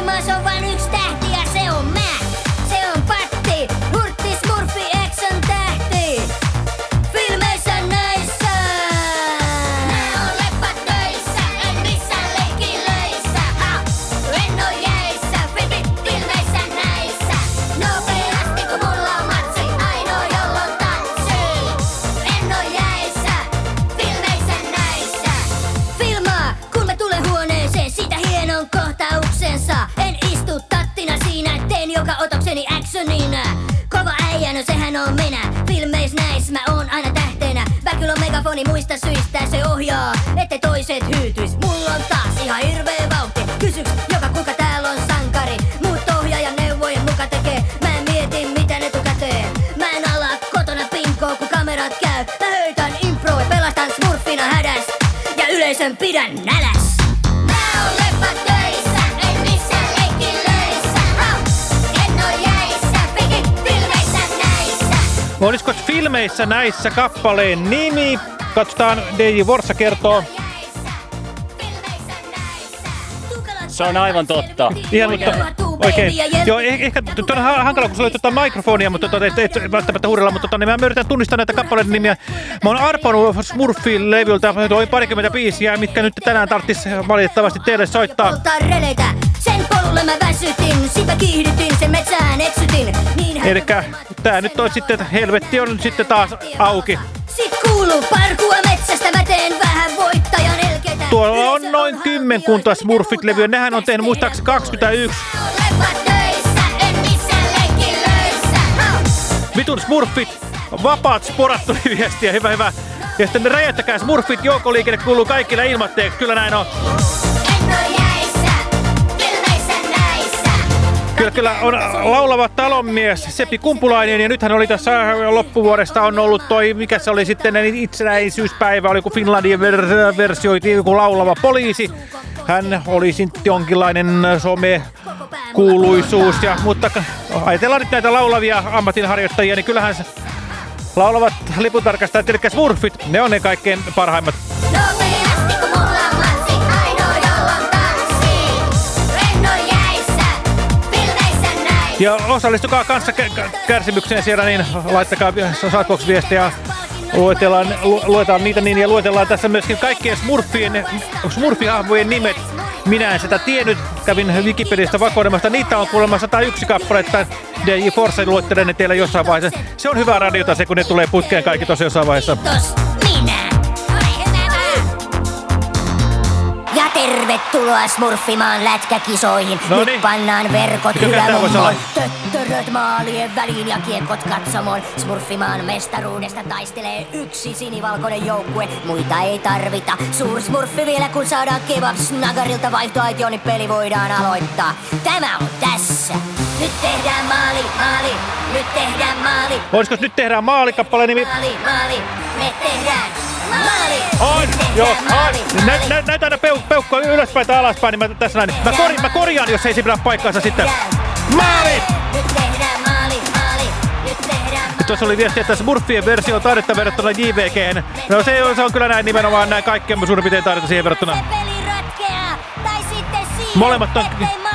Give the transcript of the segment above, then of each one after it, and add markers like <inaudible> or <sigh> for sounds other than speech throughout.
Smurfimaassa on vain toiset hyytyis. Mulla on taas ihan hirveä vauhti. Kysyks joka kuka täällä on sankari. Muut ohjaajan neuvojen muka tekee. Mä en mieti miten etukäteen. Mä en ala kotona pinkoo, kun kamerat käy. Mä höytän impro ja pelastan smurfina hädäs. Ja yleisön pidän näläs. Mä oon. Olisiko filmeissä näissä kappaleen nimi? Katsotaan, DJ Vorsa kertoo. Se on aivan totta. Ihan mutta, oikein. Joo, eh- ehkä tuo on ha- hankala, kun sulla oli tuota mikrofonia, mutta tuota, et, et välttämättä huudella, mutta tuota, niin mä yritän tunnistaa näitä kappaleiden nimiä. Mä oon arponut Smurfin levyltä, toi parikymmentä biisiä, mitkä nyt tänään tarttis valitettavasti teille soittaa. Releitä, sen polulle mä väsytin, sitä kiihdytin, sen metsään eksytin. Niin Elikkä tää nyt on sitten, että helvetti on nyt sitten taas auki. Sit kuuluu parkua metsästä, mä teen vähän voittajan elketä. Tuolla on noin kymmenkunta Smurfit-levyä, nehän on tehnyt muistaakseni 21. Leppat töissä, en missään leikilöissä. Ha! Vitun Smurfit, vapaat sporat tuli viestiä, hyvä hyvä. Ja sitten räjättäkää Smurfit, joukkoliikenne kuuluu kaikille ilmatteeksi, kyllä näin on. Kyllä, kyllä on laulava talonmies Seppi Kumpulainen ja nythän oli tässä loppuvuodesta on ollut toi, mikä se oli sitten itsenäisyyspäivä, oli kun Finlandin ver- versioitiin joku laulava poliisi. Hän oli sitten jonkinlainen some kuuluisuus, ja, mutta ajatellaan nyt näitä laulavia ammatinharjoittajia, niin kyllähän laulavat liputarkastajat, eli smurfit, ne on ne kaikkein parhaimmat. Ja osallistukaa kanssa kä- kä- kärsimykseen siellä, niin laittakaa Shoutbox-viestiä. Luetellaan, lu, luetaan niitä niin ja luetellaan tässä myöskin kaikkien smurfien, smurfihahmojen nimet. Minä en sitä tiennyt, kävin Wikipediasta vakoilemasta. Niitä on kuulemma 101 kappaletta. DJ Force luettelen ne teille jossain vaiheessa. Se on hyvä radiota se, kun ne tulee putkeen kaikki tosi jossain vaiheessa. Kiitos, tervetuloa Smurfimaan lätkäkisoihin. No Nyt niin. pannaan verkot ylämummoon. Töttöröt maalien väliin ja kiekot katsomoon. Smurfimaan mestaruudesta taistelee yksi sinivalkoinen joukkue. Muita ei tarvita. Suur smurfi vielä kun saadaan kebab snagarilta vaihtoaitioon, niin peli voidaan aloittaa. Tämä on tässä. Nyt tehdään maali, maali. Nyt tehdään maali. Voisiko nyt tehdään maalikappaleen nimi? Maali, maali, me tehdään. On, joo, on. Nä, nä, näytä aina peuk, peukkoa ylöspäin tai alaspäin, niin mä tässä näin. Mä, kori, mä korjaan, jos ei se pidä paikkaansa sitten. Maali! Nyt tehdään maali, maali. Nyt tehdään Nyt Tuossa oli viesti, että Smurfien versio on taidetta verrattuna JVGhen. No se on, se on kyllä näin nimenomaan näin kaikkien suurin piirtein taidetta siihen verrattuna. Molemmat on-.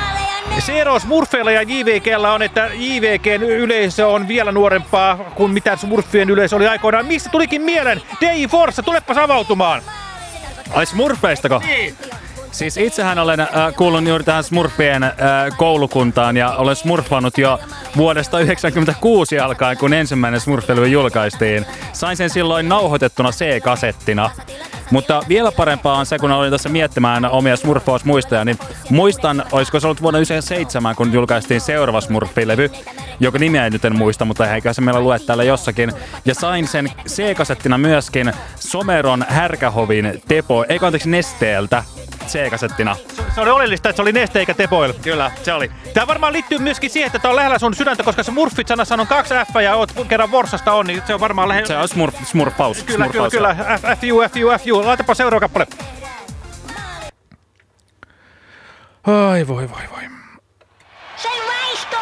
Se ero Smurfeilla ja JVGllä on, että JVGn yleisö on vielä nuorempaa kuin mitä Smurfien yleisö oli aikoinaan. Mistä tulikin mieleen? DJ Force, tulepas avautumaan! Ai Smurfeistako? Niin. Siis itsehän olen äh, kuullut juuri tähän Smurfien äh, koulukuntaan ja olen smurfannut jo vuodesta 1996 alkaen, kun ensimmäinen Smurfilvy julkaistiin. Sain sen silloin nauhoitettuna C-kasettina. Mutta vielä parempaa on se, kun olin tässä miettimään omia Smurfaus-muistoja, niin muistan, olisiko se ollut vuonna 1997, kun julkaistiin seuraava Smurfilevy, joka nimeä nyt en muista, mutta eikä se meillä lue täällä jossakin. Ja sain sen C-kasettina myöskin Someron Härkähovin Tepo, ei anteeksi Nesteeltä C-kasettina. Se oli oleellista, että se oli neste eikä tepoil. Kyllä, se oli. Tämä varmaan liittyy myöskin siihen, että tämä on lähellä sun sydäntä, koska se Smurfit-sanassa on kaksi F ja oot kerran Vorsasta on, niin se on varmaan lähellä. Se on smurf, smurfaus. Kyllä, kyllä, smurfaus, kyllä. F, FU, FU, FU. Laitapa seuraava kappale. Ai voi voi voi. Sen vaistoa!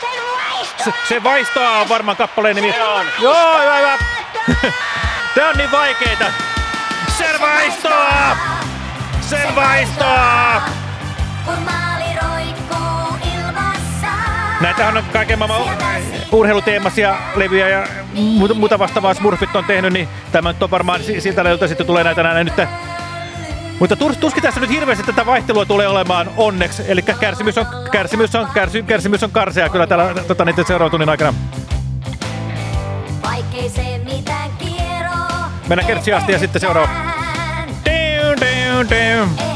Sen vaistoa! Se, se vaistoa on varmaan kappaleen nimi. Se on. Joo, hyvä, <laughs> hyvä. Tää on niin vaikeeta. Sen vaistoa! Sen vaistoa! Kun maali roikkuu Näitähän on kaiken maailman urheiluteemaisia levyjä ja muuta, muuta vastaavaa Smurfit on tehnyt, niin tämä nyt on varmaan si- siltä levyltä sitten tulee näitä näin nyt. Mutta tus, tuskin tässä nyt hirveästi tätä vaihtelua tulee olemaan onneksi. Eli kärsimys on, kärsimys on, kärsy, kärsimys on karsea kyllä täällä tota, niiden seuraavan tunnin aikana. Vaikkei se mitään kieroo. Mennään kertsiin asti ja sitten seuraava. Down, down, down.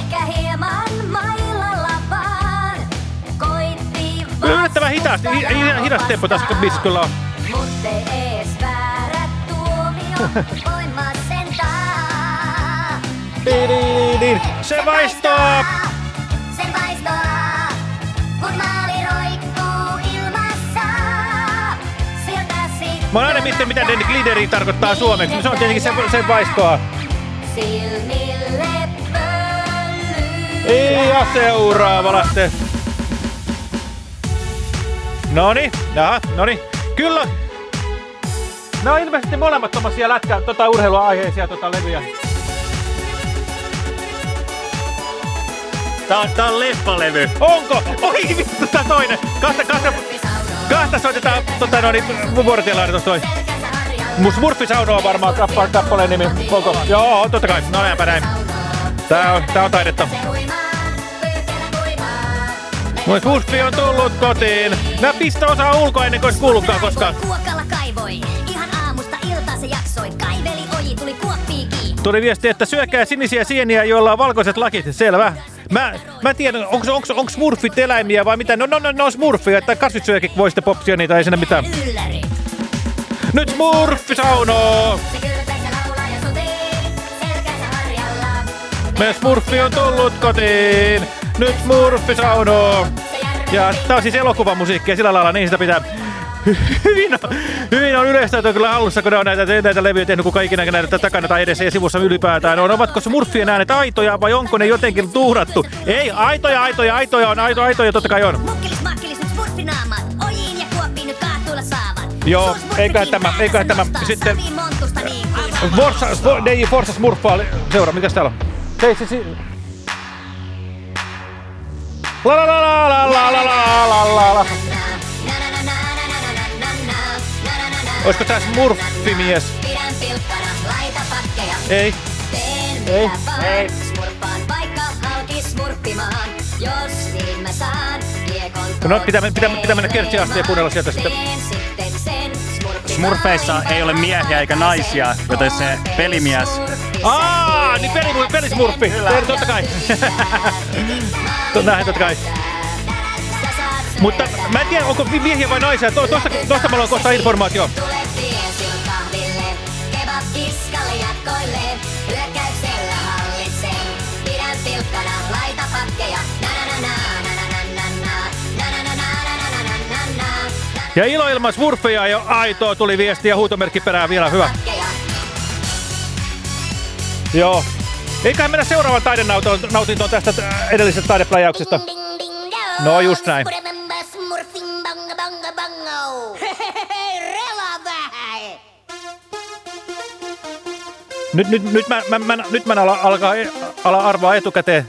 Hitaasti, hi, hi, hidas tempo tässä biisissä kyllä on. Mut ei ees väärä tuomio. Mä sentaa. Tidididin. Se vaistoo! Sen vaistoa, kun maali roikkuu ilmassa. Siltä sitten Mä oon aina miettinyt, mitä Danny Glideri tarkoittaa suomeksi. Se on tietenkin se, se vaistoa. silmille pöllyy. Ei, ja seuraava lähtee. Noni, jaha, noni. Kyllä. Ne on ilmeisesti molemmat tommosia lätkä, tota urheiluaiheisia tota levyjä. Tää on, tää on leffalevy. Onko? Oi vittu, tää toinen. Kahta, kahta, kahta soitetaan tota noni vuorotielainen tossa toi. Mun Smurfi Sauno on varmaan kappa, kappaleen nimi. Onko? Joo, totta kai. No näinpä näin. Tää on, tää on taidetta. Mun Smurfi on tullut kotiin. Mä pistä osaa ulkoa ennen kuin olisi kuullutkaan koskaan. Kuokalla kaivoi. Ihan aamusta iltaan se jaksoi. Kaiveli oji, tuli kuoppiin kiinni. Tuli viesti, että syökää sinisiä sieniä, joilla on valkoiset lakit. Selvä. Mä, mä tiedän, onko onko onko smurfit eläimiä vai mitä? No, no, no, no smurfia, että kasvissyökin voi sitten popsia niitä, ei sinne mitään. Nyt smurfi saunoo! Me smurfi on tullut kotiin! Nyt smurfi saunoo! Se. Ja tää on siis elokuvamusiikkia sillä lailla, niin sitä pitää... Hyvin on, hyvin on yleistä, että on kyllä hallussa, kun ne on näitä, näitä levyjä tehnyt, kuka ikinä näitä takana tai edessä ja sivussa ylipäätään on. Ovatko smurfien äänet aitoja vai onko ne jotenkin tuhrattu? Ei, aitoja, aitoja, aitoja on, aito, aitoja totta kai on. Mukkilis makkilis nyt smurfinaamat. Ojiin ja kuoppiin nyt kaatuilla saavat. Joo, Se eiköhän tämä- eiköhän tämä sitten- niin Spo- DJ Forza Smurfaa, seura, mitäs täällä on? Hei, si, si. La la la la la la la la la la la. Olisiko laita pakkeja. Ei. Ei, ei. smurfaan vaikka halki smurfimaan. Jos niin mä saan kiekon No, pitää- pitää- pitää mennä kertsiin asti ja kuunnella sieltä sitten. Smurfeissa ei ole miehiä eikä naisia, joten se pelimies... Aa, mukaan, niin peri, pelismurppi. Peri, totta kai. Näin, totta kai. Mutta mä en tiedä, onko miehiä vai naisia. To, tosta, tosta mä kohta informaatio. Ja iloilma smurfeja jo aitoa tuli viesti ja huutomerkki perään vielä. Hyvä. Joo. Eiköhän mennä seuraavaan taidenautintoon tästä äh, edellisestä taidepläjäyksestä. Dong. No, just näin. <laughs> Vähän. Nyt, nyt, nyt mä, mä, mä, nyt mä ala, alkaa, ala arvaa etukäteen.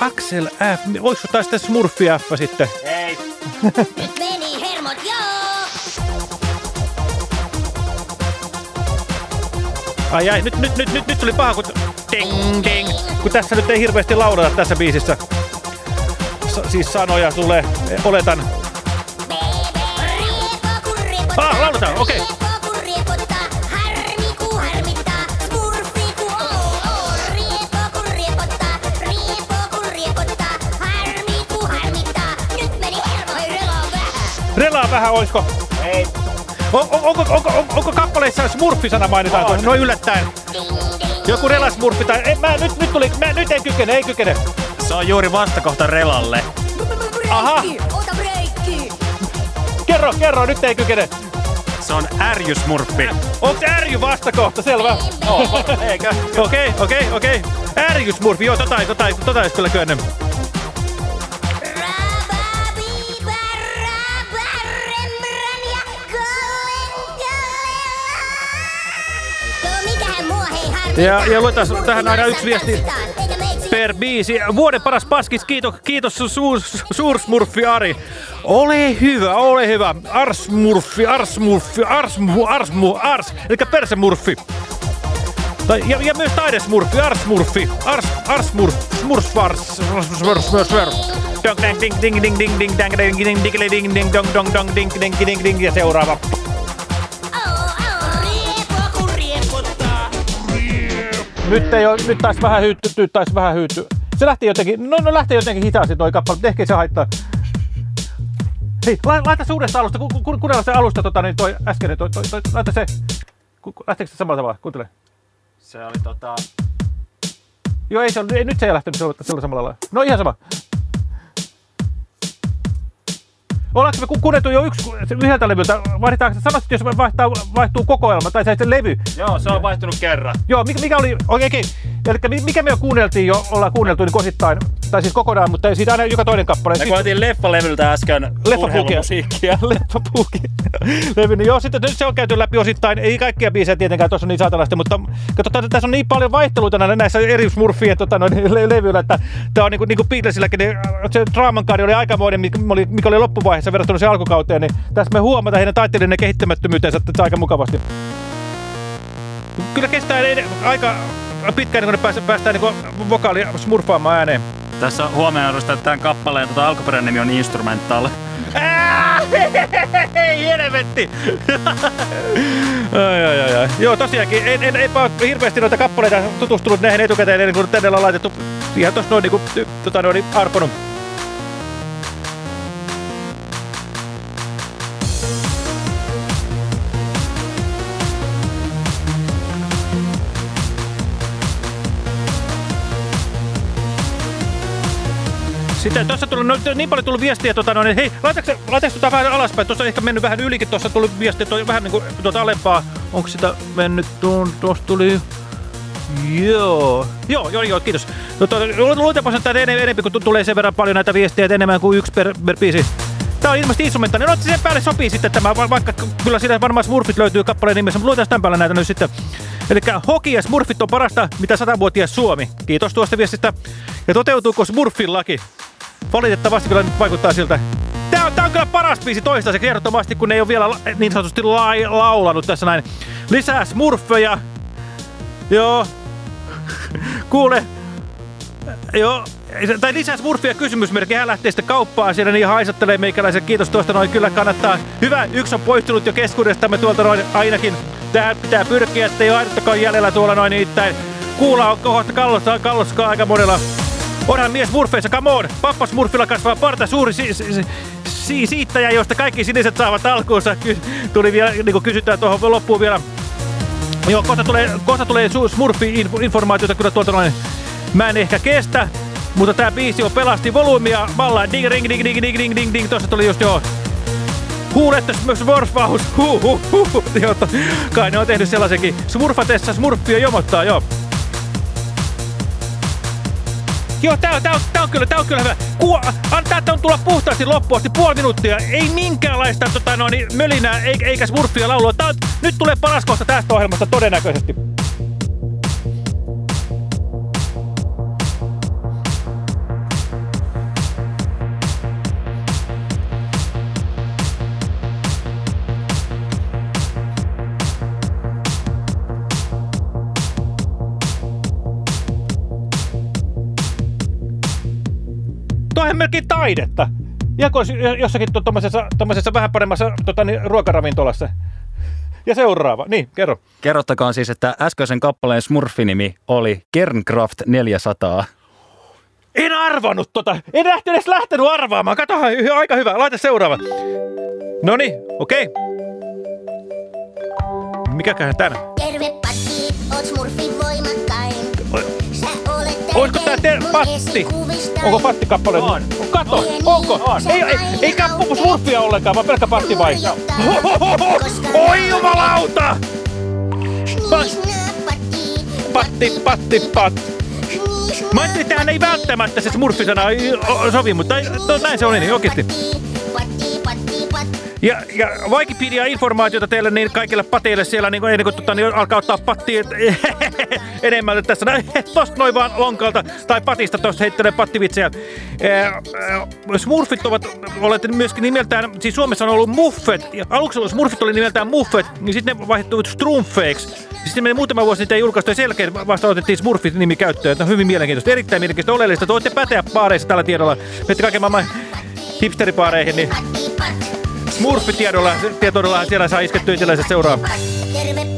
Axel F. Olisiko tää sitten Smurfi F sitten? Ei. <laughs> Ai ai, nyt, nyt, nyt, nyt, nyt tuli paha, kun... Ding, ding. Kun tässä nyt ei hirveästi laulata tässä biisissä. S siis sanoja tulee, oletan. Ah, lauletaan, okei. Okay. Relaa vähän, oisko? On, on, onko, onko, onko, onko kappaleissa Smurfi-sana mainitaan tuossa? Noin yllättäen. Joku relasmurfi tai... Ei, mä, nyt, nyt tuli... Mä, nyt ei kykene, ei kykene. Se on juuri vastakohta Relalle. Aha. Breikki, Ota breikki. Kerro, kerro, nyt ei kykene. Se on ärjysmurfi. Onko ärjy vastakohta? Selvä. Eikö? Okei, okei, okei. Ärjysmurfi, joo, tota, ei- tota, ei- tota ei kyllä kyennyt. Ja- ja luetaan tähän aina yksi viesti per biisi. Vuoden paras paskis, kiitos, kiitos suur, suursmurfi Ari. Ole hyvä, ole hyvä. Arsmurfi, arsmurfi, arsmu, arsmu, ars, eli persemurfi. Tai, ja, ja myös taidesmurfi, arsmurfi, ars, arsmurf, smurfvars, smurf, smurf, smurf. Dong, dang, ding, ding, ding, ding, ding, dang, ding, ding, ding, ding, ding, dong, dong, dong, ding, ding, ding, ding, ja seuraava. Nyt ei oo, nyt taisi vähän hyyttyä, taisi vähän hyyttyä. Se lähti jotenkin, no, no lähti jotenkin hitaasti toi kappale, mutta ehkä se haittaa. Hei, la, laita se uudesta alusta, ku, ku, kuunnella se alusta, tota, niin toi äskeinen, toi, toi, toi, laita se. Ku, ku, lähteekö se samalla tavalla? Kuuntele. Se oli tota... Joo, ei se, ei, nyt se ei lähtenyt sillä samalla lailla. No ihan sama. Ollaanko me ku- kuunneltu jo yksi yhdeltä levyltä? Vaihdetaanko se sanoisit, jos vaihtaa, vaihtuu kokoelma tai se, se levy? Joo, se on vaihtunut kerran. Joo, mikä, mikä oli, oikein, eli mikä me jo kuunneltiin jo, ollaan kuunneltu niin osittain, tai siis kokonaan, mutta siitä aina joka toinen kappale. Me kuultiin leffalevyltä äsken urheilumusiikkia. Leffapuuki. Levy, niin joo, sitten se on käyty läpi osittain. Ei kaikkia biisejä tietenkään, tuossa on niin saatanaista, mutta katsotaan, että tässä on niin paljon vaihteluita nä- näissä eri Smurfien tota, noin, le- levyillä, että tämä on niin kuin, niin kuin Beatlesilläkin, niin se Draaman kaari oli aikamoinen, mikä oli, mikä oli loppuvaiheessa verrattuna se alkukauteen, niin tässä me huomataan heidän taiteellinen kehittymättömyytensä että aika mukavasti. Kyllä kestää aika pitkään, niin päästään, päästään niin kuin vokaali smurfaamaan ääneen. Tässä on huomioon, että tämän kappaleen tota, alkuperäinen nimi on Instrumental. <laughs> Hei, helvetti! ai, ai, ai, ai. Joo, tosiaankin, en, en, enpä ole hirveästi noita kappaleita tutustunut näihin etukäteen, ennen kuin tänne ollaan laitettu ihan tossa noin niinku, y- tota noin, arponut. Sitten tuossa tuli no, niin paljon tullut viestiä, tota, no, niin, hei, laitaks, tota vähän alaspäin, tuossa ehkä mennyt vähän ylikin, tuossa tuli viestiä, toi vähän niin kuin tuota alempaa, onko sitä mennyt, tuossa tuli, Joo. Joo, joo, joo, kiitos. No, to, luuletaanpa sen tänne enemmän, kun tu- tulee sen verran paljon näitä viestejä, että enemmän kuin yksi per, per biisi. Tää on ilmeisesti instrumentaalinen. No, sen päälle sopii sitten tämä, va- vaikka kyllä siinä varmaan Smurfit löytyy kappaleen nimessä, mutta luetaan tämän päälle näitä nyt sitten. Eli Hoki ja Smurfit on parasta, mitä satavuotias Suomi. Kiitos tuosta viestistä. Ja toteutuuko Smurfin laki? Valitettavasti kyllä nyt vaikuttaa siltä. Tää on, tää on kyllä paras biisi toistaiseksi ehdottomasti, kun ei ole vielä la- niin sanotusti lai, laulanut tässä näin. Lisää smurfeja. Joo. <laughs> Kuule. Joo. Tai lisää smurfia kysymysmerkki. Hän lähtee sitten kauppaan siellä niin haisattelee meikäläisen. Kiitos tuosta noin. Kyllä kannattaa. Hyvä. Yksi on poistunut jo keskuudestamme tuolta noin ainakin. Tähän pitää pyrkiä, ettei ole jäljellä tuolla noin nimittäin. Kuula on kohta kallossa, kallossa aika monella. Onhan mies Murfeissa, come on! Pappa Smurfilla kasvaa parta suuri si- si- si- siittäjä, josta kaikki siniset saavat alkuunsa. Ky- tuli vielä, niin kuin kysytään tuohon loppuun vielä. Joo, kohta tulee, kohta tulee Smurfi-informaatiota kyllä tuolta noin. Mä en ehkä kestä, mutta tää biisi on pelasti volyymia vallaan. Ding, ding, ding, ding, ding, ding, ding, ding. Tuossa tuli just joo. Huulette Smurfaus. Huh, huh, huh. <laughs> Kai ne on tehnyt sellaisenkin. Smurfatessa Smurfia jomottaa, joo. Joo, tää, on- tää, on, tää, on kyllä, tää on kyllä hyvä. Kuo, antaa tän tulla puhtaasti loppuun asti puoli minuuttia. Ei minkäänlaista tota, no, niin, mölinää eikä smurfia laulua. Tää on, nyt tulee paras kohta tästä ohjelmasta todennäköisesti. On melkein taidetta. Jako jossakin tommosessa vähän paremmassa tota, niin, ruokaravintolassa. Ja seuraava. Niin, kerro. Kerrottakaan siis, että äskeisen kappaleen Smurfinimi oli Kernkraft 400. En arvannut tota. En lähtenyt edes lähtenyt arvaamaan. Katohan, aika hyvä. Laita seuraava. No niin, okei. Mikäköhän tän? Terve Patti, oot olet Olisiko tää tärkein te- mun Patti? Onko Patti kappale? On. Kato, onko? sä Ei, ei, ei kappu smurfia ollenkaan, vaan pelkkä Patti vai? <laughs> Oi jumalauta! Patti, Patti, patti, patti. Mä ajattelin, että tähän ei välttämättä se smurfisana sovi, mutta näin se oli niin. Patti, patti, patti. Ja, ja Wikipedia-informaatiota teille niin kaikille pateille siellä, niin kuin, ennen kuin tota, niin alkaa ottaa pattiin. Enemmän tässä. Näin, <laughs> tosta noin vaan lonkalta tai patista tuossa heittelen pattivitsejä. Eh, eh, Smurfit ovat olleet myöskin nimeltään, siis Suomessa on ollut Muffet. Aluksi Smurfit oli nimeltään Muffet, niin sitten ne vaihdettuivat Strumfeiksi. Sitten meni muutama vuosi niitä ei julkaistu ja sen jälkeen vasta otettiin Smurfit-nimi käyttöön. Tämä on hyvin mielenkiintoista, erittäin mielenkiintoista, oleellista. Te voitte päteä baareissa tällä tiedolla. Menette kaiken maailman hipsteribaareihin, niin tietoudella siellä saa iskettyä itsellänsä seuraa. Terve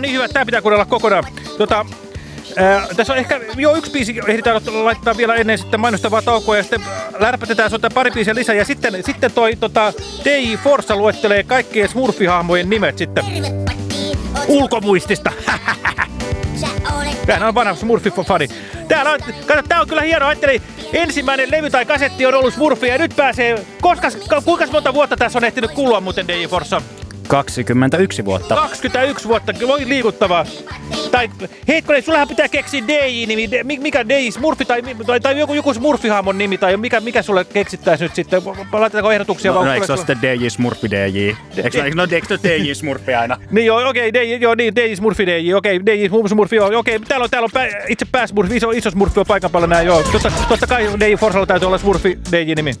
on niin hyvä, että tää pitää kuunnella kokonaan. Tota, ää, tässä on ehkä jo yksi biisi, ehditään laittaa vielä ennen sitten mainostavaa taukoa ja sitten lärpätetään soittaa pari biisiä lisää. Ja sitten, sitten toi tota, DJ Forssa luettelee kaikkien Smurfihahmojen nimet sitten ulkomuistista. <laughs> Tämähän on vanha Smurfi-fani. Täällä on, kato, tää on kyllä hieno. Ajattelin, ensimmäinen levy tai kasetti on ollut Smurfi ja nyt pääsee, koska, kuinka monta vuotta tässä on ehtinyt kulua muuten DJ Forssa? 21 vuotta. 21 vuotta, voi liikuttavaa. Tai Heitkonen, sullahan pitää keksiä DJ-nimi. Mikä DJ Smurfi tai, tai, tai joku, joku Smurfihaamon nimi tai mikä, mikä sulle keksittäisi nyt sitten? Laitetaanko ehdotuksia? No, vai no eikö se ole sitten DJ Smurfi DJ? Eikö, eikö, no, eikö se ole DJ Smurfi aina? <laughs> Niin joo, okei, DJ, joo, niin, DJ Smurfi DJ, okei, DJ Smurfi, joo, okei, täällä on, täällä on pää, itse pääsmurfi, iso, iso Smurfi on paikan päällä näin, joo. Totta, totta kai DJ Forsalla täytyy olla Smurfi DJ-nimi.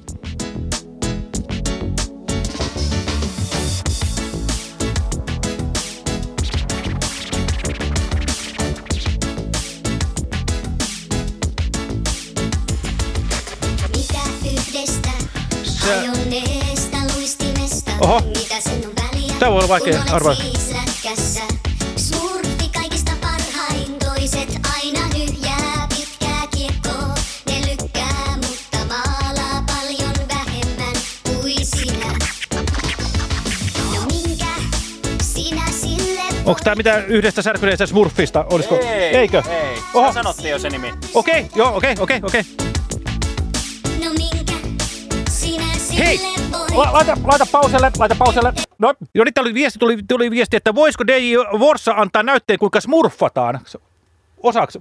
Vähemmän kuin sinä. No minkä sinä sille Onko tää mitä yhdestä särkyneestä Smurfista? Olisiko? Eikö? Ei. Oho. sanottiin jo se nimi. Okei, joo, okei, okei, okei. No Hei! La, laita, laita pauselle, laita pauselle. No, jo nyt tuli viesti, tuli, tuli viesti, että voisiko DJ Vorsa antaa näytteen, kuinka smurfataan? Osaaks,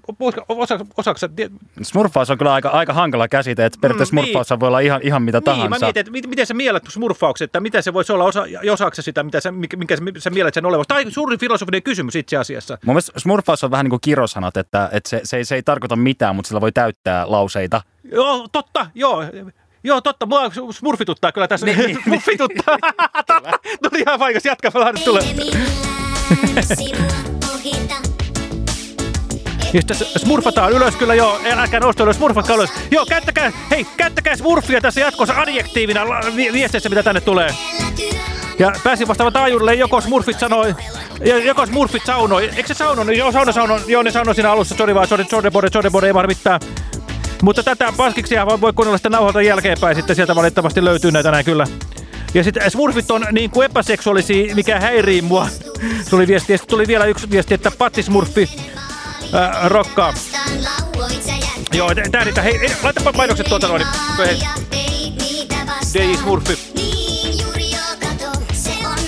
sä tie- Smurfaus on kyllä aika, aika hankala käsite, että periaatteessa Mm, smurfaus voi olla ihan, ihan mitä Niin, tahansa. mä mietin, että mit- miten sä miellet smurfauksen, että mitä se voisi olla, osa, sä sitä, mitä sä, mikä, mikä sä, sä miellet sen olevan. Tämä on suurin filosofinen kysymys itse asiassa. Mun mielestä smurfaus on vähän niin kuin kirosanat, että, että se, se, ei, se ei tarkoita mitään, mutta sillä voi täyttää lauseita. Joo, totta, joo. Joo, totta, mua smurfituttaa kyllä tässä. Niin. <laughs> smurfituttaa. totta, <laughs> tuli ihan paikas, jatka, mä lähden tulee. Ja sitten smurfataan ylös kyllä joo, älkää nosta ylös, smurfatkaa ylös. Joo, käyttäkää, hei, käyttäkää smurfia tässä jatkossa adjektiivina vi- viesteissä, mitä tänne tulee. Ja pääsin vastaavan taajuudelle, joko smurfit sanoi, ja joko smurfit saunoi. Eikö se saunoi? Joo, sauna saunoi, joo, ne saunoi siinä alussa, sori vaan, sori, sori, sori, sori, sori, ei vaan mitään. Mutta tätä paskiksia voi, voi kuunnella sitten nauhoilta jälkeenpäin, sitten sieltä valitettavasti löytyy näitä näin kyllä. Ja sitten smurfit on niin kuin epäseksuaalisia, mikä häirii mua. Tuli viesti, tuli vielä yksi viesti, että pattismurfi äh, rokkaa. Sä jätkät. Joo, tää niitä, hei, hei laitapa mainokset tuolta noin. Vastaan. DJ Smurfi. Niin joo, on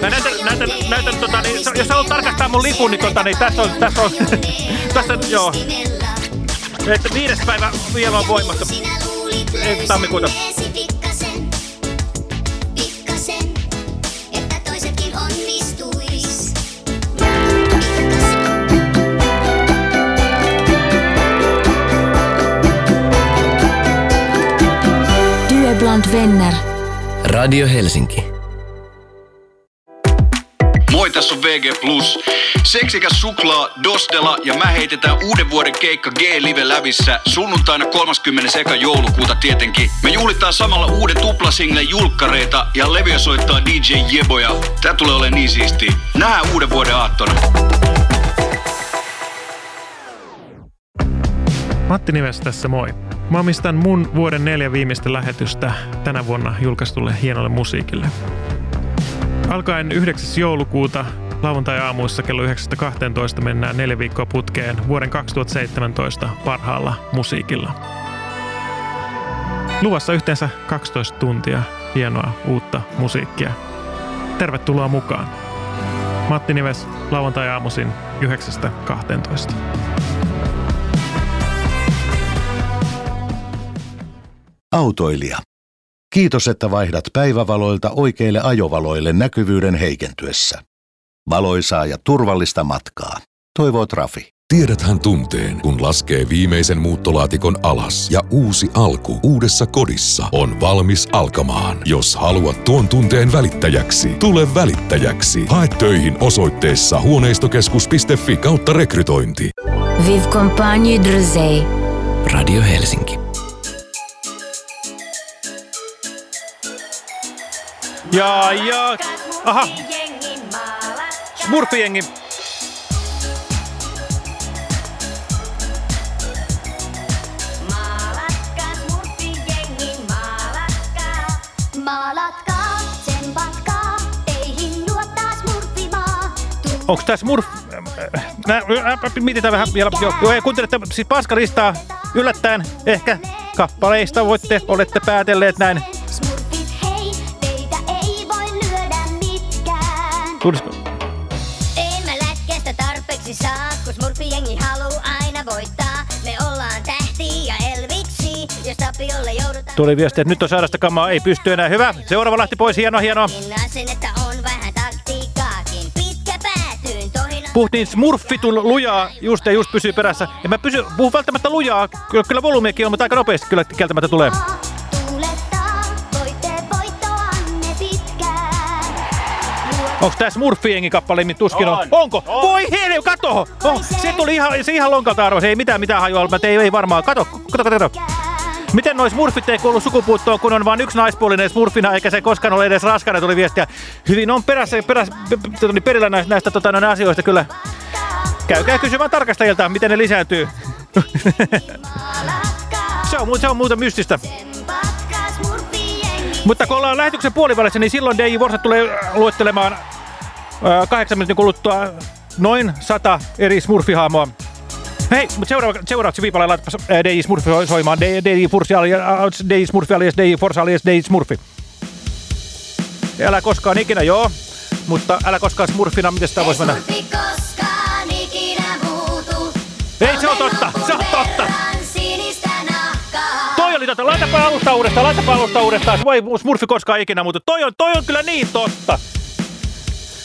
Mä näytän, näytän, näytän tota, niin, jos haluat tarkastaa mun lipun, niin tota, niin tässä on, tässä on, <laughs> tässä, joo, luistimella. Että viides päivä vielä on voimassa. Tammikuuta. bland vänner. Radio Helsinki. Tässä on VG. Seksikäs suklaa, Dostela ja mä heitetään uuden vuoden keikka G-Live lävissä sunnuntaina 31. joulukuuta tietenkin. Me juhlitaan samalla uuden tuplasinglen julkkareita ja levyä soittaa DJ Jeboja. Tää tulee olemaan niin siistiä. Nähdään uuden vuoden aattona. Matti Nives tässä moi. Mä omistan mun vuoden neljä viimeistä lähetystä tänä vuonna julkaistulle hienolle musiikille. Alkaen 9. joulukuuta lauantai-aamuissa kello 9.12 mennään neljä viikkoa putkeen vuoden 2017 parhaalla musiikilla. Luvassa yhteensä 12 tuntia hienoa uutta musiikkia. Tervetuloa mukaan. Matti Nives lauantai-aamuisin 9.12. Autoilija. Kiitos, että vaihdat päivävaloilta oikeille ajovaloille näkyvyyden heikentyessä. Valoisaa ja turvallista matkaa. Toivoo Trafi. Tiedäthän tunteen, kun laskee viimeisen muuttolaatikon alas ja uusi alku uudessa kodissa on valmis alkamaan. Jos haluat tuon tunteen välittäjäksi, tule välittäjäksi. Hae töihin osoitteessa huoneistokeskus.fi kautta rekrytointi. Vive Compagne Druzey. Radio Helsinki. Ja, ja, aha, Smurfijengi. Onko tämä Smurf... Mä, mietitään vähän vielä. Joo, kuuntelette siis paskaristaa yllättäen ehkä kappaleista voitte, olette päätelleet näin. Tulisiko? En mä lätkästä tarpeeksi saa, kun smurfijengi haluu aina voittaa. Me ollaan tähti ja elviksi, jos tapiolle joudutaan. Tuli viesti, että nyt on sairasta kamaa, ei pysty enää. Hyvä, seuraava lähti pois, on vähän taktiikkaakin. Pitkä päätyyn tohina. Puhuttiin smurfitun lujaa, just ja just pysyy perässä. Ja mä pysy, puhun välttämättä lujaa, kyllä, kyllä volyymiakin on, mutta aika nopeasti kyllä kieltämättä tulee. Onko tää Smurfiengi kappale, mitä tuskin on? On. Onko? On. Voi helve, kato! Oh, se tuli ihan, se ihan lonkalta arvo, se ei mitään mitään hajua, mutta ei, ei varmaan. Kato, kato, kato, kato. Miten nois smurfit ei kuulu sukupuuttoon, kun on vain yksi naispuolinen smurfina, eikä se koskaan ole edes raskana, tuli viestiä. Hyvin on perässä, perässä tuli perillä näistä, näistä tota, noin asioista kyllä. Käykää kysymään tarkastajilta, miten ne lisääntyy. <laughs> se, on, se on muuta mystistä. Mutta kun ollaan lähetyksen puolivälissä, niin silloin DJ Vorsa tulee luettelemaan kahdeksan minuutin kuluttua noin sata eri smurfihaamoa. Hei, mutta seuraava, seuraavaksi viipalle laitapas äh, DJ Smurfi soimaan. DJ Fursi alias, DJ Smurfi alias DJ Forsa alias DJ Smurfi. Älä koskaan ikinä, joo. Mutta älä koskaan smurfina, miten sitä voisi mennä? Smurfi koskaan ikinä muutu. Ei, se on totta, se on totta. Toi oli totta. Laitapa alusta uudestaan, laitapa alusta uudestaan. Voi smurfi koskaan ikinä, mutta toi on, toi on kyllä niin totta.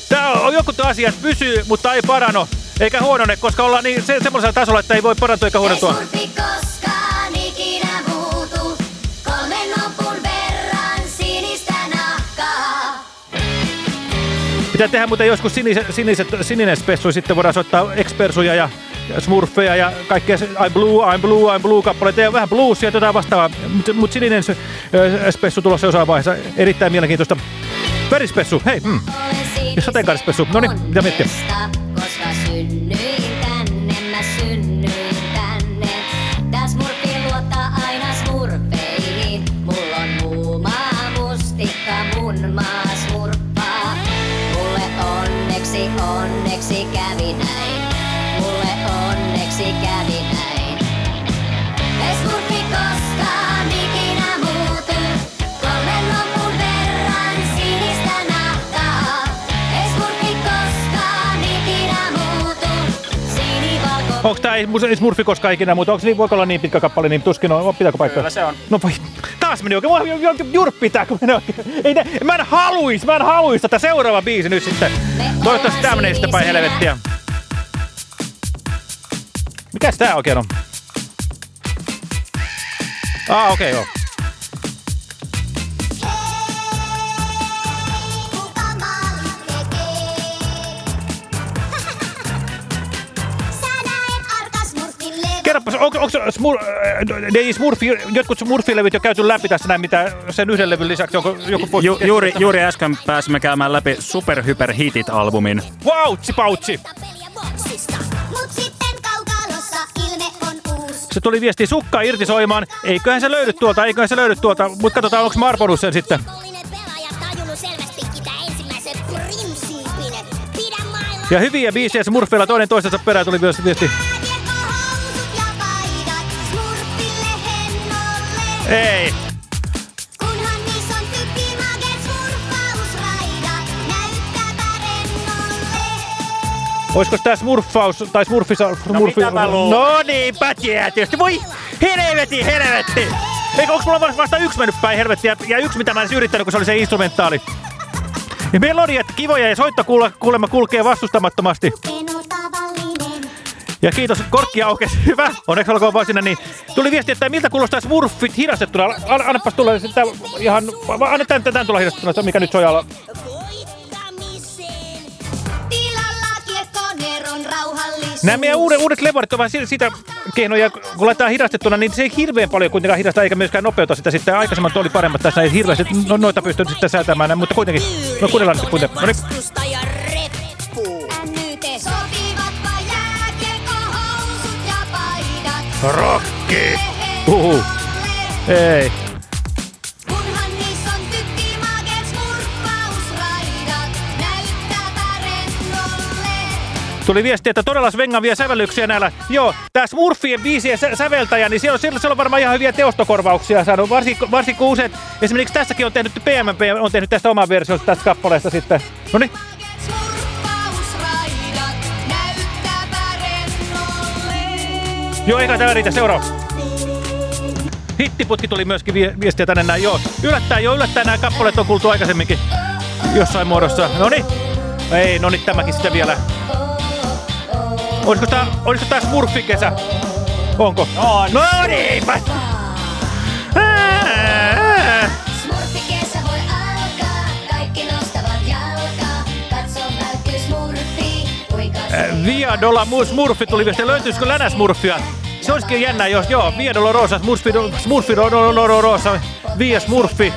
Tää on, jotkut asiat pysyy, mutta ei parano. Eikä huonone, koska ollaan niin se, semmoisella tasolla, että ei voi parantua eikä huonontua. Ei smurfi koskaan ikinä muutu. Kolmen nopun verran sinistä nahkaa. Pitää tehdä muuten joskus siniset, siniset, sininen spessu, sitten voidaan soittaa expersuja ja, ja smurfeja ja kaikkea I'm blue, I'm blue, I'm blue kappaleita ja vähän bluesia ja tätä vastaavaa. Mutta mut sininen spessu tulossa jossain vaiheessa. Erittäin mielenkiintoista. Verispessu, hei. Mm. Ja sateenkaarispessu. Noniin, mitä miettiä? Koska synnyin tänne, mä synnyin tänne. Luottaa aina. Mulla on muu maa mustikka, mun maa. Mulle onneksi, onneksi kävi näin. Onko ei smurfi koskaan ikinä, mutta onko niin, voiko olla niin pitkä kappale, niin tuskin on. Pitääkö paikkaa? Kyllä se on. No voi, taas meni oikein. Mua ju- ju- jurppi tää, kun menee oikein. Ei, nä- mä en haluis, mä en haluis tätä seuraava biisi nyt sitten. Toivottavasti tää menee sitten päin helvettiä. Mikäs tää oikein on? Ah, okei, okay, joo. Onko, onko smur, äh, DJ Smurfi, jotkut Smurfi-levyt jo käyty läpi tässä näin, mitä sen yhden levyn lisäksi, onko joku? Ju, juuri, juuri äsken pääsimme käymään läpi Super Hyper Hitit-albumin. Vautsi, pautsi! Se tuli viesti sukkaa irti soimaan. Eiköhän se löydy tuolta, eiköhän se löydy tuolta. Mutta katsotaan, onko marponut sen sitten. Ja hyviä biisejä Smurfeilla toinen toistensa perään tuli myös viesti. Ei. Olisiko tää smurfaus, tai smurfisa... Smurfi, mitä mä luulen? no niin, pätiä tietysti. Voi helvetti, helvetti! Eikö, onks mulla vasta yksi mennyt päin helvettiä, ja yksi mitä mä en yrittänyt, kun se oli se instrumentaali. Ja melodiat kivoja ja soitto kuule, kuulemma kulkee vastustamattomasti. Ja kiitos, korkki aukesi. <laughs> Hyvä. Onneksi olkoon vaan sinne. Niin. Tuli viesti, että miltä kuulostaa smurfit hidastettuna. An, annapas tulla sitä ihan... Annetaan tämän tulla hidastettuna, se mikä nyt soi alla. Voittamiseen. Tilalla kiekkoneron rauhallisuus. Nämä meidän uudet, uudet levarit on vähän si- sitä keinoja, kun laitetaan hidastettuna, niin se ei hirveän paljon kuitenkaan hidasta eikä myöskään nopeuta sitä sitten. Aikaisemmat oli paremmat tässä, ei hirveästi no, noita pystynyt sitten säätämään, mutta kuitenkin. No kuunnellaan nyt kuitenkin. No niin. Rokki! Uhu. Ei. Kunhan niissä on tykkimaget smurffausraidat. Näyttääpä rennolle. Tuli viesti, että todella svengavia sävellyksiä näillä. Joo, tää Smurfien biisien sä säveltäjä, niin siellä on, siellä on varmaan ihan hyviä teostokorvauksia saanut. Varsinkin, varsinkin useat, esimerkiksi tässäkin on tehnyt, PMP on tehnyt tästä oman version tästä kappaleesta sitten. No niin. Joo, eikä tämä riitä. Seuraava. Hittiputki tuli myöskin vie viestiä tänne näin. Joo, yllättäen, joo, yllättäen nämä kappaleet on kuultu aikaisemminkin jossain muodossa. No niin. Ei, no niin, tämäkin sitten vielä. Olisiko tää, olisiko tää Smurfi-kesä? Onko? On. No niinpä! Via Dola Smurfi tuli viesti. Löytyisikö Länä Smurfia? Se olisikin jännä, jos joo. Via Dolorosa, Smurfi, Smurfi Dolorosa, Via Smurfi.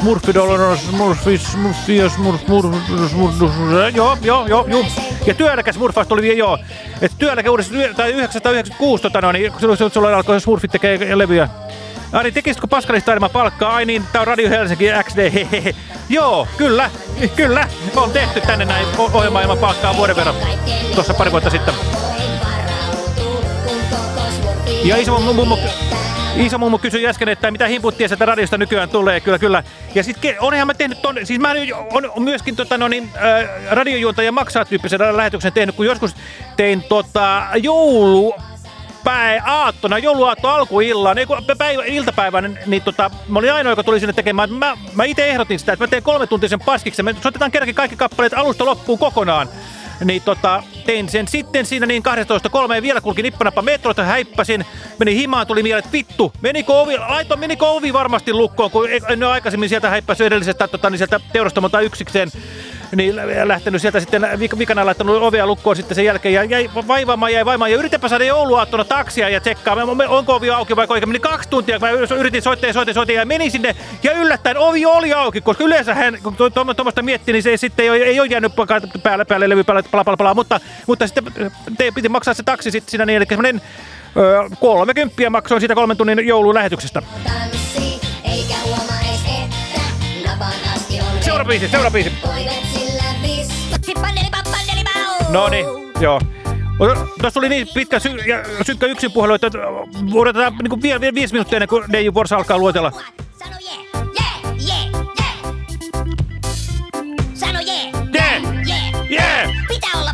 Smurfi Dolorosa, Smurfi, Smurfi, Smurfi, Smurfi, Smurfi, joo, joo, joo, joo. Ja työeläkä Smurfaus tuli vielä, joo. Että työeläkä uudessa, tai 996, tota no, niin sulla, alkoi Smurfit tekee levyjä. Ari, tekisitkö Paskalista enemmän palkkaa? Ai niin, tää on Radio Helsinki XD, hehehe. <laughs> Joo, kyllä, kyllä. On tehty tänne näin ohjelmaa ilman palkkaa vuoden verran. Tuossa pari vuotta sitten. Ja iso mummo, iso mummo kysyi äsken, että mitä himputtia sieltä radiosta nykyään tulee. Kyllä, kyllä. Ja sitten onhan mä tehnyt ton, siis mä on, on myöskin tota, no niin, äh, radiojuontaja maksaa tyyppisen lähetyksen tehnyt, kun joskus tein tota, joulu päivä aattona, jouluaatto alkuillaan, ei päivä, iltapäivän, niin tota, mä olin ainoa, joka tuli sinne tekemään. Mä, mä itse ehdotin sitä, että mä teen kolme tuntisen paskiksen. Me soitetaan kerrankin kaikki kappaleet alusta loppuun kokonaan. Niin tota, tein sen sitten siinä niin 12.3 ja vielä kulki nippanappa metrolta, häippäsin, meni himaan, tuli mieleen, että vittu, menikö ovi, laito, menikö ovi varmasti lukkoon, kun en ole aikaisemmin sieltä häippässyt edellisestä tota, niin sieltä teurastamolta yksikseen niin lä- lähtenyt sieltä sitten vik- vikana laittanut ovea lukkoon sitten sen jälkeen ja jäi vaivaamaan, jäi vaimaan ja yritinpä saada jouluaattona taksia ja tsekkaa, mä- mä- onko ovi auki vai oikein. Meni kaksi tuntia, kun mä yritin soittaa ja soitin, soitin ja menin sinne ja yllättäen ovi oli auki, koska yleensä hän, kun to- to- tuommoista miettii, niin se sitten ei ei ole jäänyt päälle, päälle levy päälle, pala, pala, pala, mutta, mutta sitten te piti maksaa se taksi sitten siinä niin, eli semmoinen öö, kolme kymppiä maksoin siitä kolmen tunnin joulun lähetyksestä. tanssi, eikä huomaa on Seuraava biisi, seuraava biisi. No niin, joo. Tuossa oli niin pitkä sy ja synkkä yksin puhelu, että odotetaan niin kuin vielä, vielä viisi minuuttia ennen kuin DJ Forsa alkaa luetella. Sano jee, jee, jee, jee. Sano jee, Jee! jee. Pitää olla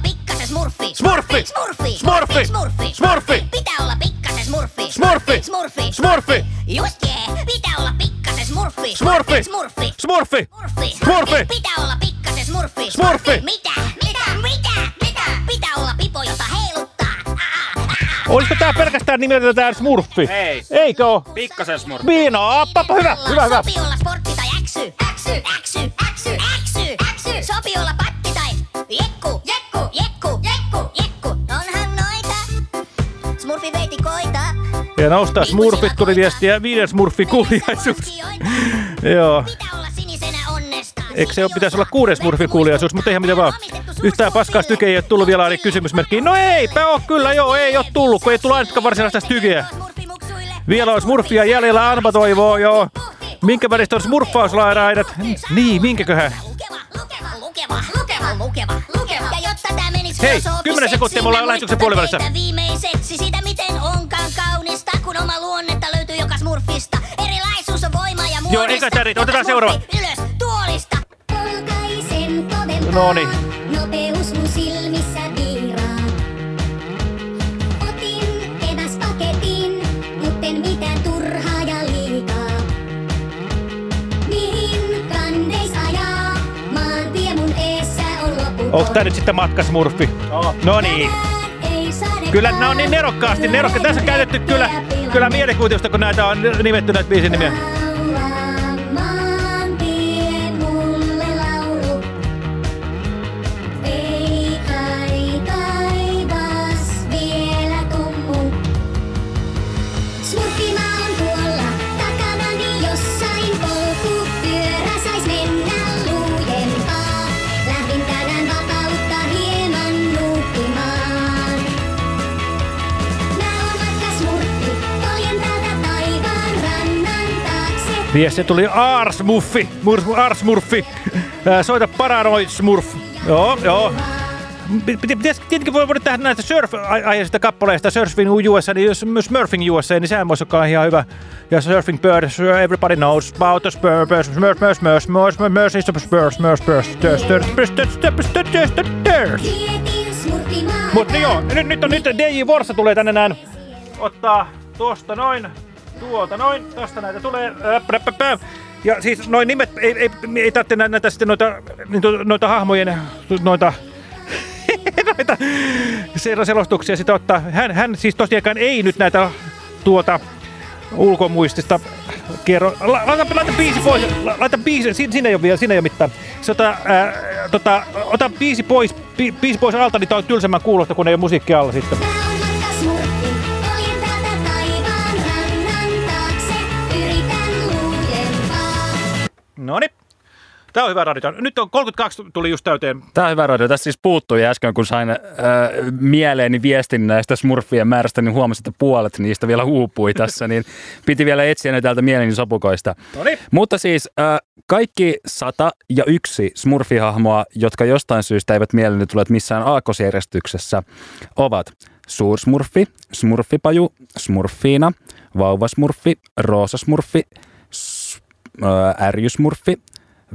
smurfi. Smurfi! Smurfi! Smurfi! Smurfi! Smurfi! Pitää olla pikkasen smurfi. Smurfi! Smurfi! Smurfi! Just jee! Pitää olla pikkasen smurfi. Smurfi! Smurfi! Smurfi! Smurfi! Smurfi! Pitää olla pikkasen smurfi. Smurfi! Mitä? Mitä? Mitä? Mitä? Pitää olla pipo, jota heiluttaa. Ah, ah, ah. Olisiko tää pelkästään nimeltä tää Smurfi? Ei. Eikö oo? Pikkasen smurfi. Viino, appapa, hyvä, hyvä, hyvä. Sopi olla sportti tai äksy. Äksy, äksy, äksy, äksy, äksy. Sopi olla patti Smurfi veiti koita. Ja noustaa Smurfit tuli viestiä, viides Smurfi kuuliaisuus. Joo. Eikö se ole, pitäisi olla kuudes Smurfin kuuliaisuus, mutta ihan mitä vaan. Yhtään paskaa stykeä ei ole tullut vielä eli kysymysmerkkiin. No eipä oo kyllä, joo, ei ole tullut, kun ei tullut ainakaan varsinaista stykeä. Vielä on Smurfia jäljellä, Anpa toivoo, joo. Minkä väristä on smurffauslaidat? Niin, minkäköhän? Lukeva, lukeva, lukeva, lukeva, lukeva, Hei, 10 sekuntia, me ollaan mä lähetyksen puolivälissä. viimeiseksi sitä, miten onkaan kaunista, kun oma luonnetta löytyy joka smurfista. Erilaisuus on voima ja muodista. Joo, eikä tää riitä. Otetaan seuraava. Ylös, tuolista. Polkaisen kovempaa. Noniin. Nopeus mun Onko tää nyt sitten matkasmurfi? No niin. Kyllä nämä on niin nerokkaasti, nerokka. Tässä on käytetty kyllä, kyllä mielikuvitusta, kun näitä on nimetty näitä biisin nimiä. Mies, se tuli Arsmuffi, Murf- Arsmurfi. Soita Paranoid Smurf. Joo, joo. Tietenkin voi voida tehdä näistä surf-aiheisista kappaleista, Surfing USA, niin jos myös Smurfing USA, niin sehän voisi olla ihan hyvä. Ja Surfing Bird, everybody knows about the spur, spur, spur, spur, spur, spur, spur, spur, is the spur, spur, spur, spur, spur, spur, spur, spur, spur, spur, spur, spur. Vietin smurfimaan. Mutta niin joo, nyt, nyt on nyt DJ Vorsa tulee tänne näin. Ottaa tuosta noin, tuolta noin, tosta näitä tulee. Ja siis noin nimet, ei, ei, ei tarvitse nä- näitä sitten noita, noita, noita hahmojen, noita, <laughs> noita sel- selostuksia sitä ottaa. Hän, hän siis tosiaankaan ei nyt näitä tuota ulkomuistista kierro. La, laita, laita biisi pois, la, laita biisi, siinä, siinä ei ole vielä, siinä ei ole mitään. Se, ota, ää, tota, ota biisi pois, bi, biisi pois alta, niin tää on tylsemmän kuulosta, kun ei ole musiikki alla sitten. Noniin. Tää on hyvä radio. Nyt on 32 tuli just täyteen. Tämä on hyvä radio. Tässä siis puuttui äsken, kun sain äh, mieleeni viestin näistä smurfien määrästä, niin huomasin, että puolet niistä vielä uupui <laughs> tässä, niin piti vielä etsiä ne täältä mieleeni sopukoista. Noniin. Mutta siis äh, kaikki 101 smurfihahmoa, jotka jostain syystä eivät mieleeni tule missään aakkosjärjestyksessä, ovat Suursmurfi, Smurfipaju, Smurfiina, Vauvasmurfi, Roosasmurfi, Ärjysmurfi,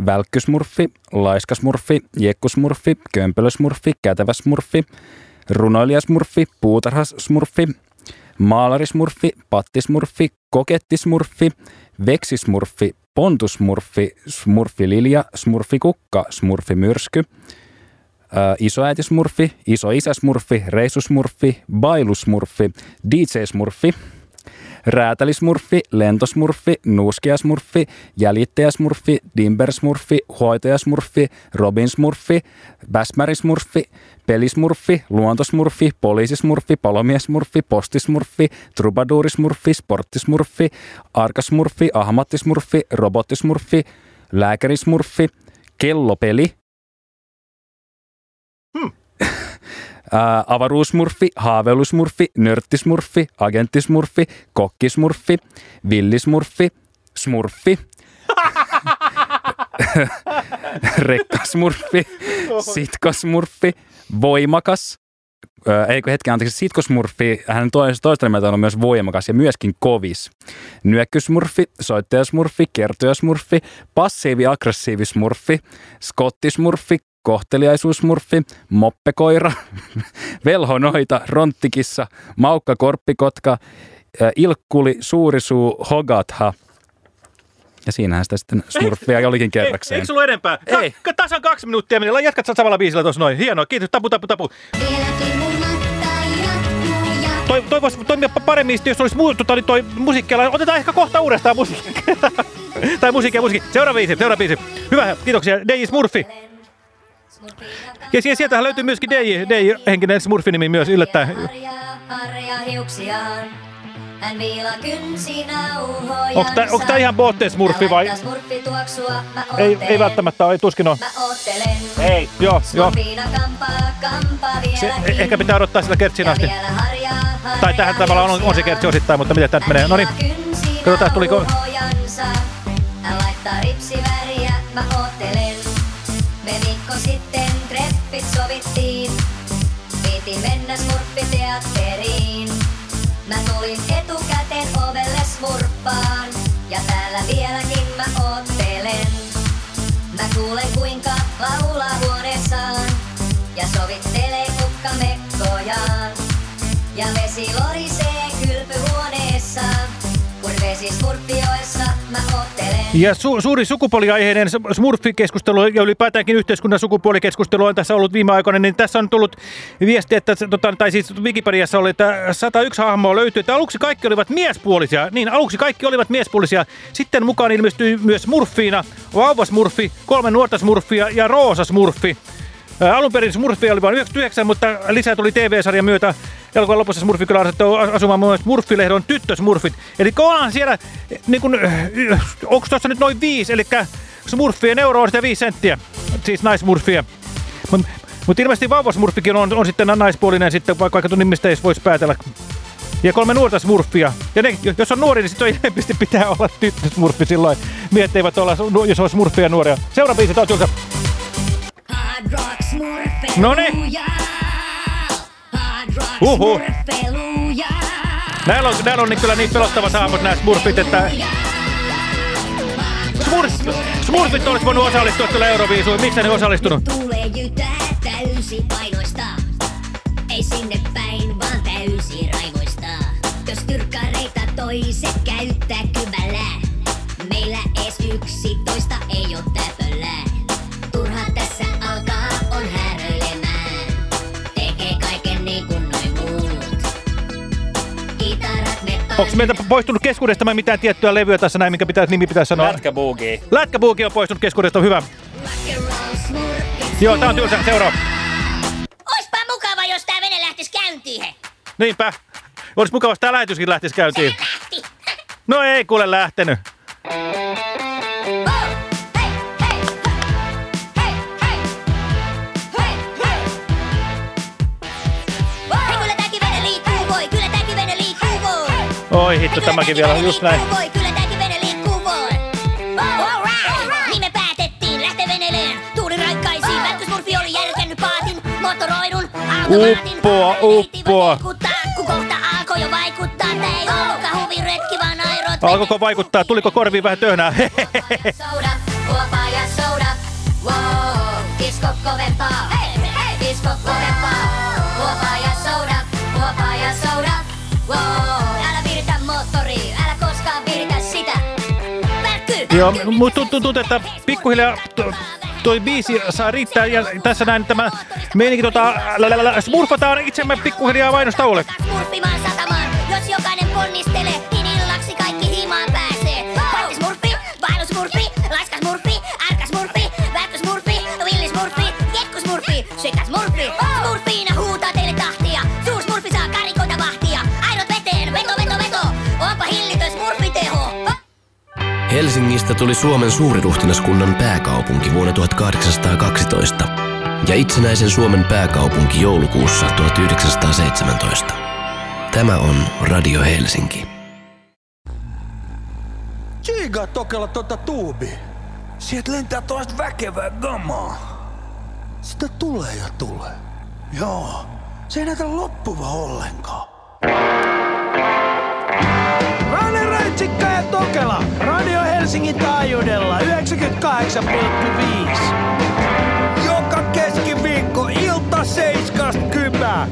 Välkkysmurfi, Laiskasmurfi, Jekkusmurfi, Kömpelösmurfi, Käteväsmurfi, Runoilijasmurfi, Puutarhasmurfi, Maalarismurfi, Pattismurfi, Kokettismurfi, Veksismurfi, Pontusmurfi, Smurfililja, Smurfikukka, Smurfimyrsky, isoäitismurfi, isoisäsmurfi, reissusmurfi, bailusmurfi, DJ-smurfi, räätälismurfi, lentosmurfi, nuuskiasmurfi, jäljittäjäsmurfi, dimbersmurfi, hoitajasmurfi, robinsmurfi, bäsmärismurfi, pelismurfi, luontosmurfi, poliisismurfi, palomiesmurfi, postismurfi, trubaduurismurfi, sporttismurfi, arkasmurfi, ahmattismurfi, robottismurfi, lääkärismurfi, kellopeli, Ää, avaruusmurfi, haaveilusmurfi, nörttismurfi, agenttismurfi, kokkismurfi, villismurfi, smurfi, <laughs> rekkasmurfi, sitkosmurfi, voimakas, Öö, eikö hetken, anteeksi, sitkosmurfi, hän toista, toista nimeltä on myös voimakas ja myöskin kovis. Nyökkysmurfi, soittajasmurfi, kertojasmurfi, passiivi-aggressiivismurfi, skottismurfi, kohteliaisuusmurfi, moppekoira, <laughs> velhonoita, ronttikissa, maukka korppikotka, ilkkuli, suurisuu, hogatha. Ja siinähän sitä sitten smurfia olikin Ei, kerrakseen. eikö sulla enempää? Ei. Ka- tasan kaksi minuuttia meni. Jatkat sä samalla biisillä tuossa noin. Hienoa. Kiitos. Tapu, tapu, tapu. Toi, toi voisi toimia pa- paremmin, jos olisi muu, toi, toi musiikkiala. Otetaan ehkä kohta uudestaan musiikki. <laughs> tai musiikki ja musiikki. Seuraava biisi, seuraava biisi. Hyvä, kiitoksia. DJ Smurfi. Ja sie- sieltähän löytyy myöskin DJ, DJ henkinen Smurfi-nimi myös yllättäen. hiuksiaan. Hän tää, onks tää ihan Bootteen Smurfi vai? Ei, ei välttämättä ole, ei tuskin on. Ei, joo, joo. Smurfiina kampaa, kampaa Se, eh- ehkä pitää odottaa sitä kertsiin asti. vielä harjaa, harjaa Tai tähän tavallaan on, on se kertsi osittain, mutta miten tää nyt menee? No niin, katsotaan tuliko... mennä smurfiteatteriin. Mä tulin etukäteen ovelle smurppaan. Ja täällä vieläkin mä oottelen. Mä kuulen kuinka laulaa huoneessaan. Ja sovittelee kukkamekkojaan. Ja vesi lorisee kylpyhuoneessa. Kun vesi oottelen. Ja su suuri sukupuoliaiheinen smurfikeskustelu ja ylipäätäänkin yhteiskunnan sukupuolikeskustelu on tässä ollut viime aikoina, niin tässä on tullut viesti, että, tota, tai siis Wikipediassa oli, että 101 hahmoa löytyi, että aluksi kaikki olivat miespuolisia. Niin, aluksi kaikki olivat miespuolisia. Sitten mukaan ilmestyi myös smurfiina, vauvasmurfi, kolme nuorta smurfia ja roosa smurfi. Ää, Alun perin Smurfia oli vain 99, mutta lisää tuli TV-sarjan myötä. Elokuvan lopussa Smurfi kyllä asettu asumaan myös Smurfilehdon tyttösmurfit. Eli onhan siellä, niin kun, onko tuossa nyt noin viisi, eli Smurfien euro on sitä viisi senttiä, siis naismurfia. Mutta mut ilmeisesti vauvasmurfikin on, on sitten naispuolinen, sitten vaikka, vaikka nimistä ei voisi päätellä. Ja kolme nuorta smurfia. Ja ne, jos on nuori, niin sitten ilmeisesti pitää olla tyttösmurfi silloin. Miehet olla, jos on smurfia nuoria. Seuraava biisi, on Noniin. Hard rock Uhu. Näillä on, näillä on niin kyllä niin pelottavat hahmot nämä smurfit, että Smurf, smurfit olisi voinut osallistua kyllä Euroviisuun. Miksi ne osallistunut? Tulee jytää täysi painoista. Ei sinne päin, vaan täysi raivoista. Jos tyrkkareita toiset käyttää kyvällä. Meillä ees yksitoista Onko meiltä poistunut keskuudestamme mitään tiettyä levyä tässä näin, mikä pitää, nimi pitäisi sanoa? Lätkäbuugi. Lätkäbuuki on poistunut keskuudesta, hyvä. Joo, tää on tylsä, seuraava. Oispa mukava, jos tää vene lähtis käyntiin, he. Niinpä. Olisi mukava, jos tää lähetyskin lähtisi käyntiin. Lähti. No ei kuule lähtenyt. Oi hitto, tämäkin vielä, just näin. Voi, kyllä tääkin vene liikkuu, voi. All right. Niin me päätettiin lähteä veneleen tuuliraikkaisiin. Välttösmurfi oli järkännyt paatin, motoroidun, automaatin. Uppoa, uppoa. Vaikuttaa, kun kohta alkoi jo vaikuttaa. Tää ei ollutkaan huviretki, vaan airot Alkoiko vaikuttaa? Tuliko korviin vähän töhnää? Soda, huopa ja soda. Wow, disko kovempaa. Joo, mutta tuntuu, että pikkuhiljaa to- toi biisi saa riittää ja tässä näin tämä meininki tota, smurfataan itsemme pikkuhiljaa mainostauolle. Smurfimaan satamaan, jos jokainen ponnistelee, Helsingistä tuli Suomen suuriruhtinaskunnan pääkaupunki vuonna 1812 ja itsenäisen Suomen pääkaupunki joulukuussa 1917. Tämä on Radio Helsinki. Tsiigaa tokella tota tuubi. Sieltä lentää toista väkevää gamaa. Sitä tulee ja tulee. Joo, se ei näytä loppuva ollenkaan. Helsingin taajuudella 98,5. Joka keskiviikko ilta seiskasta kymää.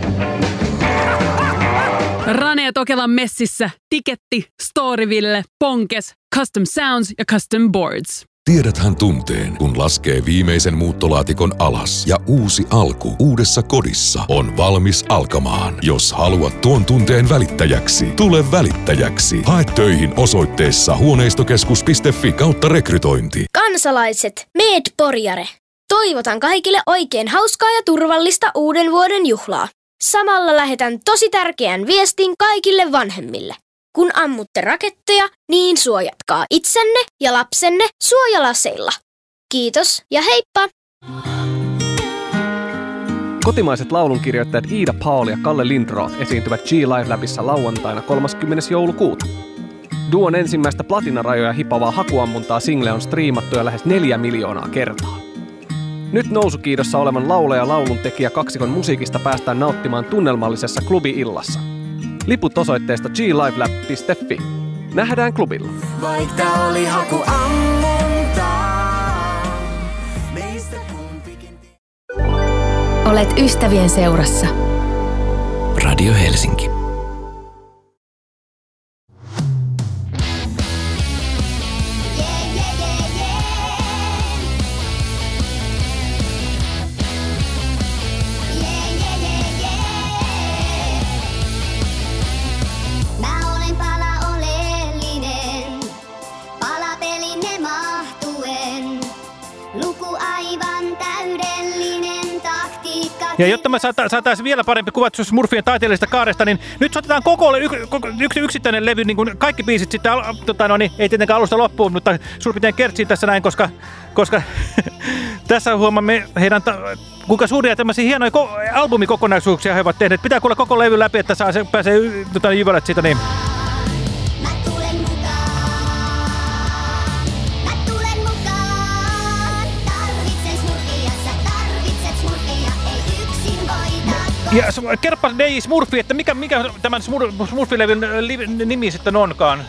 Rane ja Tokelan messissä, Tiketti, Storyville, Ponkes, Custom Sounds ja Custom Boards. Tiedäthän tunteen, kun laskee viimeisen muuttolaatikon alas ja uusi alku uudessa kodissa on valmis alkamaan. Jos haluat tuon tunteen välittäjäksi, tule välittäjäksi. Hae töihin osoitteessa huoneistokeskus.fi kautta rekrytointi. Kansalaiset, meet porjare! Toivotan kaikille oikein hauskaa ja turvallista uuden vuoden juhlaa. Samalla lähetän tosi tärkeän viestin kaikille vanhemmille. Kun ammutte raketteja, niin suojatkaa itsenne ja lapsenne suojalaseilla. Kiitos ja heippa! Kotimaiset laulunkirjoittajat Iida Paul ja Kalle Lindroth esiintyvät G-Live Labissa lauantaina 30. joulukuuta. Duon ensimmäistä platinarajoja hipovaa hakuammuntaa single on striimattu jo lähes neljä miljoonaa kertaa. Nyt nousukiidossa olevan laulaja laulun tekijä kaksikon musiikista päästään nauttimaan tunnelmallisessa klubi-illassa. Liput osoitteesta glivelab.fi. Nähdään klubilla. Vaikka oli haku ammuntaa. Meistä kumpikin Olet ystävien seurassa. Radio Helsinki. Ja jotta me saata, saataisiin vielä parempi kuvat Smurfien taiteellisesta kaaresta, niin nyt soitetaan koko, yksi yksittäinen levy, niin kuin kaikki biisit sitten, tota, no niin, ei tietenkään alusta loppuun, mutta suurin kertsiin tässä näin, koska, koska <laughs> tässä huomaamme heidän, kuinka suuria tämmöisiä hienoja ko- albumikokonaisuuksia he ovat tehneet. Pitää kuulla koko levy läpi, että saa se, pääsee tota, jyvälät siitä niin. Ja kerropa DJ Smurfi, että mikä, mikä tämän Smur- Smurfi-levyn äh, nimi sitten onkaan?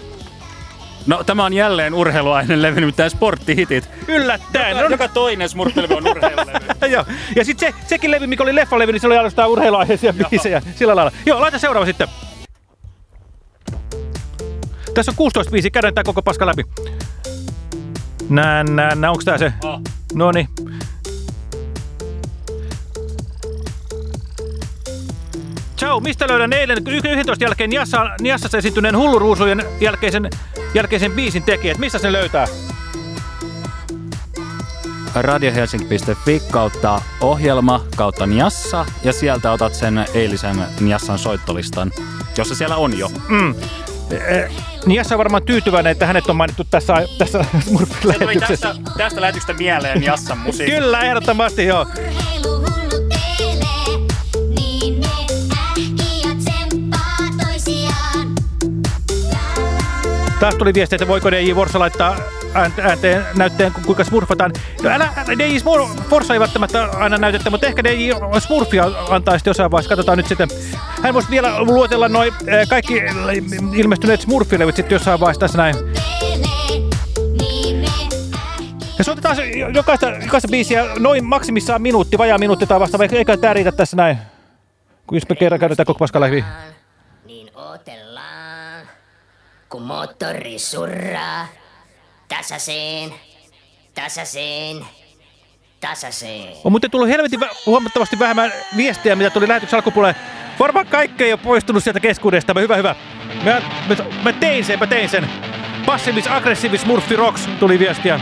No tämä on jälleen urheiluainen levy, nimittäin sporttihitit. Yllättäen. Joka, joka toinen smurfilevy on urheilulevy. <laughs> Joo. Ja sitten se, sekin levy, mikä oli leffalevy, niin se oli ainoastaan urheiluaiheisia biisejä. Sillä lailla. Joo, laita seuraava sitten. Tässä on 16 biisiä, käydään tää koko paska läpi. Nää, nää, nää, onks tää se? Oh. Noni. Ciao, mistä löydän eilen 11 jälkeen Niassa, Niassassa esiintyneen hulluruusujen jälkeisen, jälkeisen biisin tekijät? Mistä se löytää? radiohelsinki.fi kautta ohjelma kautta Njassa ja sieltä otat sen eilisen Njassan soittolistan, jossa siellä on jo. Mm. Eh, Niassa on varmaan tyytyväinen, että hänet on mainittu tässä, tässä Smurfin-lähetyksessä. tästä, tästä lähetyksestä mieleen Njassan musiikki. Kyllä, ehdottomasti joo. Taas tuli viesti, että voiko DJ Vorsa laittaa äänte- äänteen näytteen, ku- kuinka smurfataan. No älä, DJ Vorsa ei välttämättä aina näytettä, mutta ehkä DJ Smurfia antaa sitten jossain vaiheessa. Katsotaan nyt sitten. Hän voisi vielä luotella noin eh, kaikki ilmestyneet Smurfilevyt sitten jossain vaiheessa tässä näin. Ja se jokaista, jokaista biisiä noin maksimissaan minuutti, vajaa minuutti tai vasta, vaikka eikä tää riitä tässä näin. Kun jos me kerran käydetään koko paskalla hyvin. Niin otellaan, kun moottori surraa. Tasaiseen, tasaiseen, tasaiseen. On muuten tullut helvetin vä- huomattavasti vähemmän viestiä, mitä tuli lähetyksen alkupuolelle. Varmaan kaikki ei ole poistunut sieltä keskuudesta. Hyvä, hyvä. Mä, mä, mä tein sen, mä tein sen. Passivis, aggressiivis, Murphy Rocks tuli viestiä.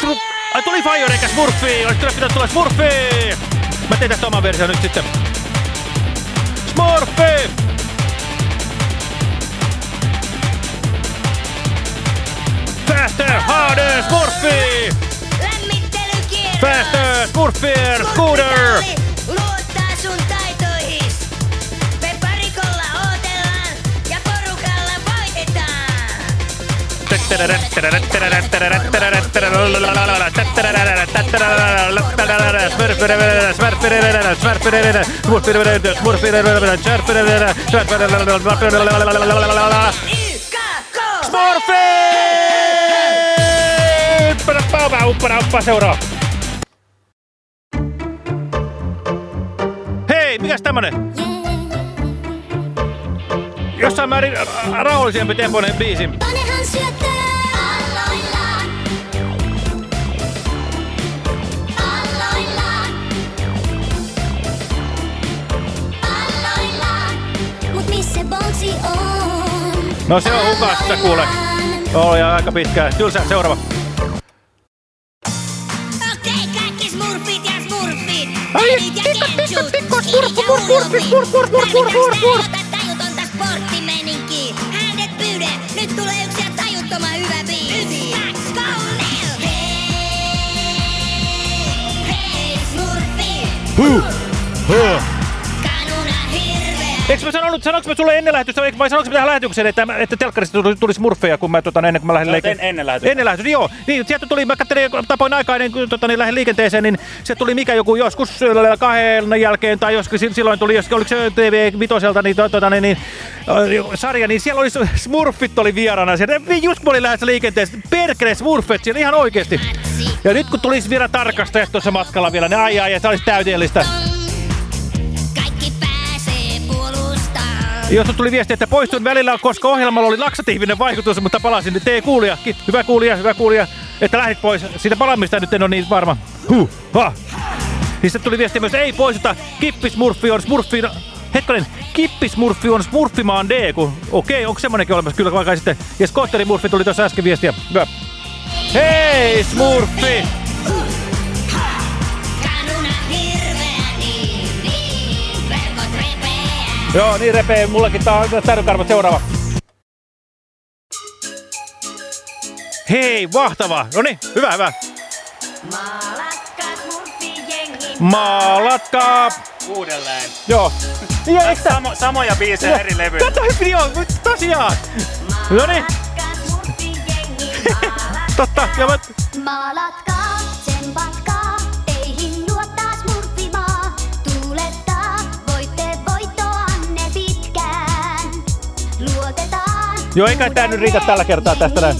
Tuli, ai tuli Fire eikä Smurfy! Olisi kyllä pitänyt tulla Smurfy! Mä teen tästä oman version nyt sitten. Smurfy! Faster, harder, Smurfy! Faster, Smurfier, Scooter! Voitetaan. Seuraa. Hei, mikäs tämmönen? Jossain määrin ra- rauhallisempi tempoinen biisi. Panehan syöttöön alloillaan. Alloillaan. Alloillaan. Mut missä Bouncy on? No se on hukassa kuule. Oli aika pitkään. Tylsä, seuraava. Huh. Eikö mä sanonut, sanoinko mä sulle ennen lähetystä, vai sanoinko mä tähän lähetykseen, että, että telkkarista tuli, tuli smurfeja, kun mä tota, ennen kuin mä lähdin liikenteeseen? ennen lähetystä. Ennen lähetystä, joo. Niin, sieltä tuli, mä katselin, kun tapoin aikaa ennen kuin tota, niin lähdin liikenteeseen, niin se tuli mikä joku joskus kahden jälkeen, tai joskus si- silloin tuli, jos oliko se TV Vitoselta, niin, tota, niin, niin sarja, niin siellä oli smurfit oli vierana. Sieltä, just kun olin lähdössä liikenteeseen, perkele smurfit siellä ihan oikeesti. Ja nyt kun tulisi vielä tarkastajat tuossa matkalla vielä, niin ai ai, ai, se olisi täydellistä. Jos tuli viesti, että poistuin välillä, koska ohjelmalla oli laksatiivinen vaikutus, mutta palasin. Tee kuulija, Ki- hyvä kuulija, hyvä kuulija, että lähdit pois. Siitä palaamista nyt en ole niin varma. Huh, ha. Sitten tuli viesti myös, ei poistuta, kippismurfi on smurfi... Hetkonen, kippismurfi on smurfimaan D, kun okei, onko semmonenkin olemassa? Kyllä vaikka sitten. Ja skotterimurfi tuli tuossa äsken viestiä. Hyvä. Hei, smurfi! Joo, niin repee mullekin tää tärykarvat seuraava. Hei, mahtavaa. No niin, hyvä, hyvä. Maalatkaa. Uudelleen. Joo. Ja, eikö Samo, samoja biisejä eri levyjä. Tätä hyvin joo, tosiaan. No niin. <laughs> Totta, ja mä... Maalatkaa, tsempatkaa, Joo, eikä tää nyt riitä tällä kertaa tästä näin.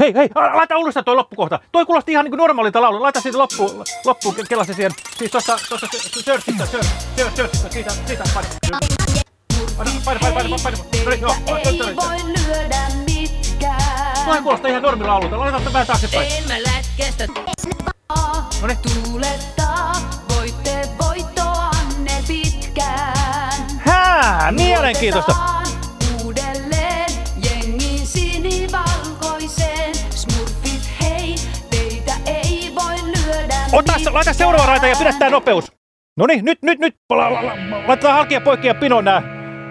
Hei. Hei, laita uudestaan toi loppukohta. Toi kuulosti ihan niinku normaalilta laulu. Laita siitä loppuun, loppuun ke- kelasi siihen. Siis tosta, tosta Searchista, Searchista, siitä, siitä, paina. Paina, paina, paina, paina, paina. No niin, joo, Ei voi lyödä mitkään. Toi kuulostaa ihan normilaululta. Laitetaan vähän taaksepäin. Emme lätkästä Noniin. tuulettaa, voitte voittoanne Hää, mielenkiintoista. Luotetaan Uudelleen jengin sinivalkoiseen. Smurfit hei, teitä ei voi lyödä Ota, laita seuraava raita ja pidä tää nopeus. No niin, nyt, nyt, nyt. La, la, la, laitetaan halkia poikki pinoon nää.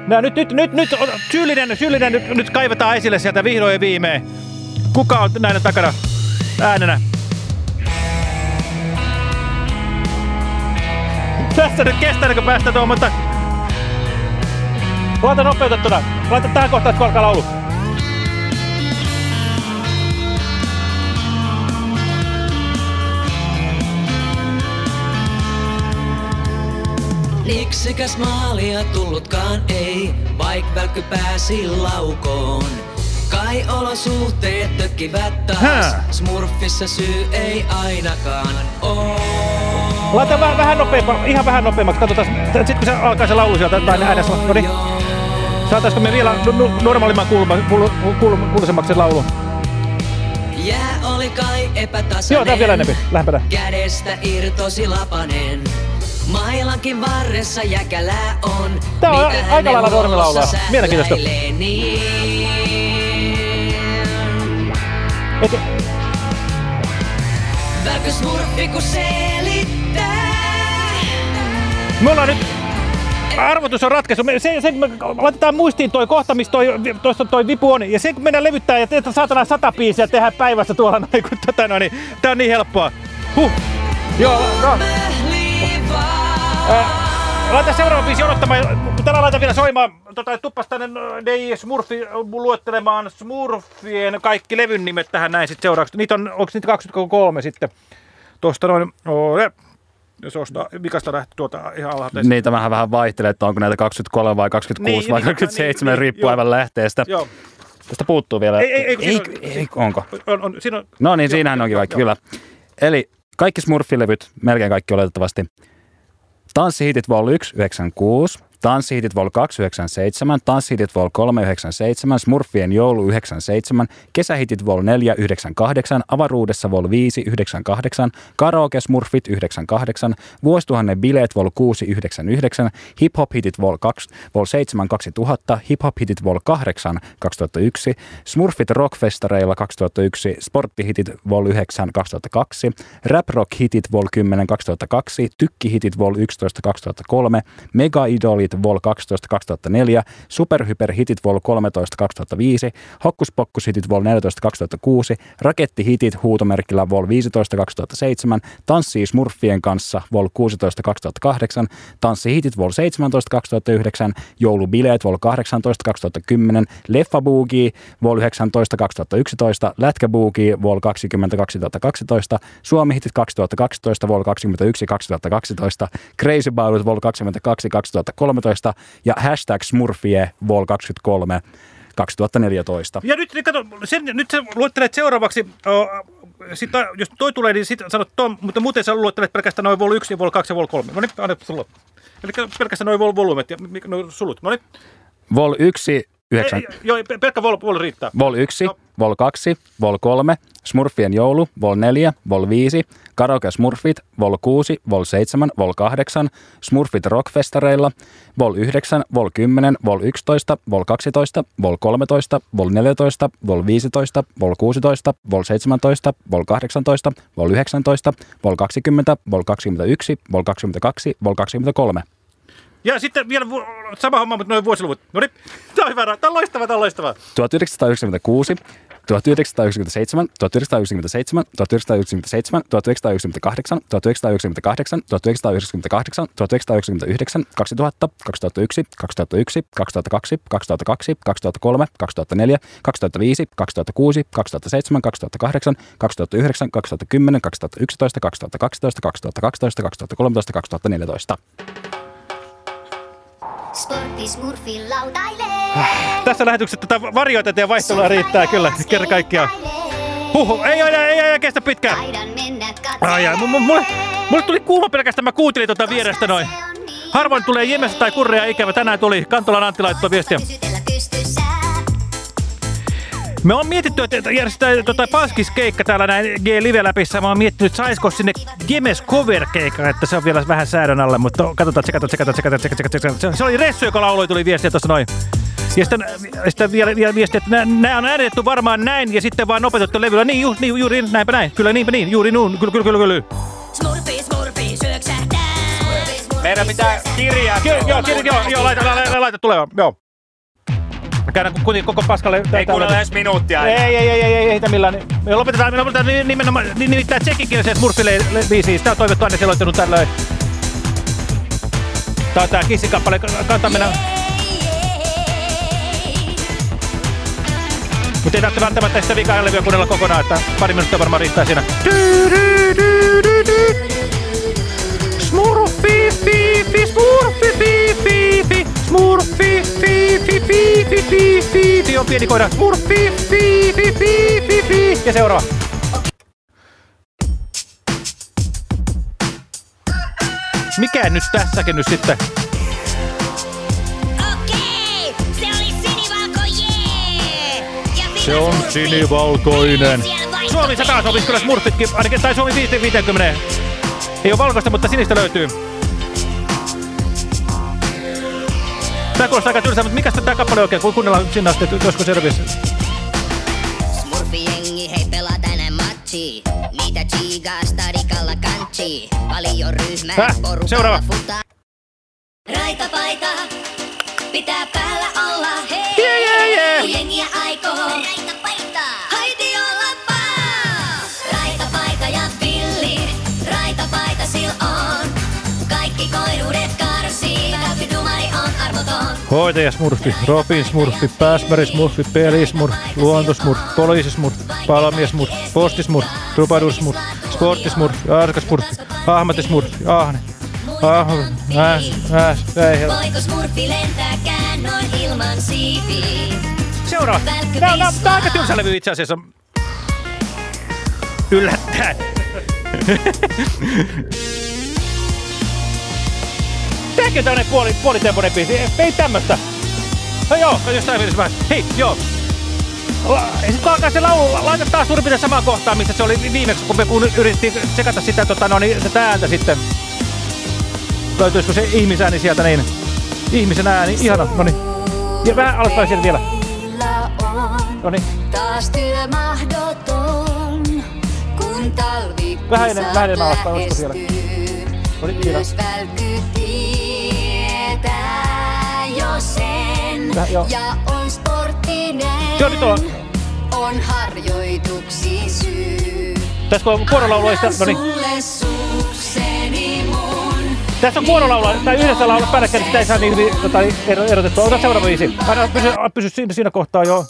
Nää, nyt, nyt, nyt, nyt, syyllinen, syyllinen, nyt, nyt kaivetaan esille sieltä vihdoin ja viimein. Kuka on näiden takana äänenä? Tässä nyt kestää, kun päästä tuohon, mutta... Laita nopeutettuna. Laita tähän kohtaan, kun alkaa laulu. Miksikäs maalia tullutkaan ei, vaik välkky pääsi laukoon. Kai olosuhteet tökkivät taas, Hää. smurfissa syy ei ainakaan oo. Laita vähän, vähän nopeammaksi, ihan vähän nopeammaksi. Katsotaan, sitten kun se alkaa se laulu sieltä tai äänessä. No niin. Saataisiko me vielä no- no- normaalimman kuuluisemmaksi se laulu? Jää oli kai epätasainen. Joo, tää on vielä enempi. Lähempänä. Kädestä irtosi lapanen. Mailankin varressa jäkälää on. Tää on Mitä aika lailla normilaulua. huollossa Mielenkiintoista. niin. Et, Välkky smurfi kun selittää. me ollaan nyt... Arvotus on ratkaisu. Me, se, se, me laitetaan muistiin toi kohta, missä toi, tuossa toi vipu on. Ja se kun mennään levyttää ja tehdään saatana sata biisiä tehdä päivässä tuolla noin, kun tätä noin, niin tää on niin helppoa. Huh. Joo, no. Äh, laita seuraava biisi odottamaan. Älä laita vielä soimaan. Tota, tuppas tänne äh, DJ Smurfi äh, luettelemaan Smurfien kaikki levyn nimet tähän näin sitten seuraavaksi. Niitä on, onko niitä 23 sitten? Tuosta noin, ole. Jos ostaa, vikasta lähtee tuota ihan alhaalta. Niitä vähän vähän vaihtelee, että onko näitä 23 vai 26 Niin, vai niin, 27, niin, riippuu joo. aivan lähteestä. Joo. Tästä puuttuu vielä. Ei, ei, ei, ei, on- ei, onko? On, on, siinä on, No niin, Joo, siinähän onkin joo. kyllä. Eli kaikki Smurfilevyt, melkein kaikki oletettavasti. Tanssihitit Vol 1, 96. Tanssihitit Vol 2, 97. Tanssihitit Vol 3, 97. Smurfien joulu 97. Kesähitit Vol 4, 98. Avaruudessa Vol 5, 98. Karaoke Smurfit 98. Vuosituhannen bileet Vol 6, 99. Hip Hop Hitit Vol 2, Vol 7, 2000. Hip Hop Hitit Vol 8, 2001. Smurfit Rockfestareilla 2001. Sporttihitit Vol 9, 2002. Rap Rock Hitit Vol 10, 2002. Tykkihitit Vol 11, 2003. Mega Idolit Vol 12, 2004. Superhyper Hitit Vol 13, 2005. Hokkuspokkus Hitit Vol 14, 2006. Rakettihitit huutomerkillä Vol 15, 2007. Tanssii Smurfien kanssa Vol 16, 2008. Tanssihitit Vol 17, 2009. Joulubileet Vol 18, 2010. Leffa Boogie Vol 19, 2011. Lätkä Boogie Vol 20, 2012. Suomi Hitit 2012, Vol 21, 2012. Crazy It Vol 22, 2013 ja hashtag Smurfie Vol 23 2014. Ja nyt, niin kato, sen, nyt sä luettelet seuraavaksi, o, sit, jos toi tulee, niin sitten sanot ton, mutta muuten sä luettelet pelkästään noin vol 1, vol 2 ja vol 3. No niin, anna sulla. Eli pelkästään noin vol volyymet ja no, sulut. No niin. Vol 1, 9, Ei, Joo, pe- pelkkä vol, vol riittää. Vol 1, Joo. Vol 2, Vol 3, Smurfien joulu, Vol 4, Vol 5, Karaoke Smurfit, Vol 6, Vol 7, Vol 8, Smurfit Rockfestareilla, Vol 9, Vol 10, Vol 11, Vol 12, Vol 13, Vol 14, Vol 15, Vol 16, Vol 17, Vol 18, Vol 19, Vol 20, Vol 21, Vol 22, Vol 23. Ja sitten vielä vu- sama homma, mutta noin vuosiluvut. No niin, tämä on hyvä. Tämä on loistava, tämä on loistava. 1996, 1997, 1997, 1997, 1998, 1998, 1998, 1999, 2000, 2001, 2001, 2002, 2002, 2003, 2004, 2005, 2006, 2007, 2008, 2009, 2010, 2011, 2012, 2012, 2013, 2014. Lautailee. Tässä lähetyksessä tätä varjoitetta ja vaihtelua riittää kyllä, kerta kaikkiaan. Huhu, ei, ei, ei, ei, kestä pitkään. Ai, ai, mulle, mulle, tuli kuuma pelkästään, mä kuuntelin tuota vierestä noin. Harvoin tulee jemestä tai kurreja ikävä, tänään tuli. Kantolan Antti laittoi viestiä. Me on mietitty, että järjestetään tota paskiskeikka täällä näin G-live-läpissä. Mä oon miettinyt, saisiko sinne Jemes cover-keikka, että se on vielä vähän säädön alle, mutta katsotaan, tsekataan, tsekataan, tsekataan, tsekataan, tsekataan. Se, se oli Ressu, joka lauloi, tuli viestiä tuossa noin. Ja sitten, sitten vielä, vielä viesti, että nämä on äänitetty varmaan näin ja sitten vaan opetettu levyllä. Niin, ju, niin juuri näinpä näin. Kyllä niinpä niin, juuri nuun. Kyllä, kyllä, kyllä, kyllä. Smurfi, smurfi, syöksähtää. Meidän pitää kirjaa. Joo, joo, joo, joo, laita, laita, laita tulemaan, joo. Käydään kuitenkin koko paskalle. Ei kuunnella edes minuuttia. Ei, ei, ei, ei, ei, ei, ei millään. Me lopetetaan, me lopetetaan ni- nimenomaan, ni- nimittäin tsekkikielisen Smurfille-biisiin. Sitä on toivottu aina seloittanut tällöin. Tää on tää kissikappale, kannattaa mennä. Mutta ei tarvitse välttämättä sitä vikaa levyä kuunnella kokonaan, että pari minuuttia varmaan riittää siinä. Smurfi, fi, fi, smurfi, fi, fi, fi, smurfi, fi, fi, fi, fi, fi, fi, fi, on pieni koira. Smurfi, fi, fi, fi, fi, fi. Ja seuraava. Mikä nyt tässäkin nyt sitten? Okei, se oli sinivalko, jee! Ja Se on sinivalkoinen. Suomi 100 sopisi kyllä smurfitkin, ainakin, tai Suomi 50. Ei ole valkoista, mutta sinistä löytyy. Tää kuulostaa aika tylsää, mutta mikä tää kappale oikein, kun kuunnellaan sinne asti, että selviässä? Smurfi-jengi, hei pelaa tänään matchi. Mitä chigaa stadikalla kanchi. Paljon ryhmää, Häh? porukalla Seuraava. futaa. Raitapaita, pitää päällä olla, hei. Jee, jee. Kun jengiä aikoo. Raitapaita, haiti Hoitajasmurfi, robinsmurfi, pääsmärismurfi, pelismurfi, luontosmurfi, poliisismurfi, palamiesmurfi, postismurfi, trupadursmurfi, sporttismurfi, arskasmurfi, ahmatismurfi, ahne. Ahma, Ääs, Ääs, ei helppo. Poikosmurfi lentää käännoin ilman siipiin. Seuraava. Tää on, tää on aika tylsä levy itse asiassa. Yllättäen. <laughs> On tämmönen puoli, puolitempoinen biisi. Ei, ei tämmöstä. No joo, jostain mielessä vähän. Hei, joo. La- ja sit kun alkaa se laulu, laita taas suurin piirtein samaan kohtaan, missä se oli viimeksi, kun me kun yritettiin sekata sitä, tota, no, niin, sitä ääntä sitten. Löytyisikö se ihmisääni sieltä niin? Ihmisen ääni, ihana, no niin. Ja vähän alaspäin sieltä vielä. No niin. Taas työ mahdoton, kun talvi Vähän enemmän, vähän enemmän alaspäin, olisiko siellä? No niin, ihana. Väh- joo. ja on sporttinen, Joo, nyt on. on harjoituksi syy. Tässä kun on kuorolaulu, ei sitä, no niin. Tässä on kuorolaulu, tai yhdessä laulu päällekkäin, niin sitä ei saa niin hyvin tota, ero- erotettua. Ota seuraava viisi. Aina pysy, pysy siinä, siinä kohtaa joo.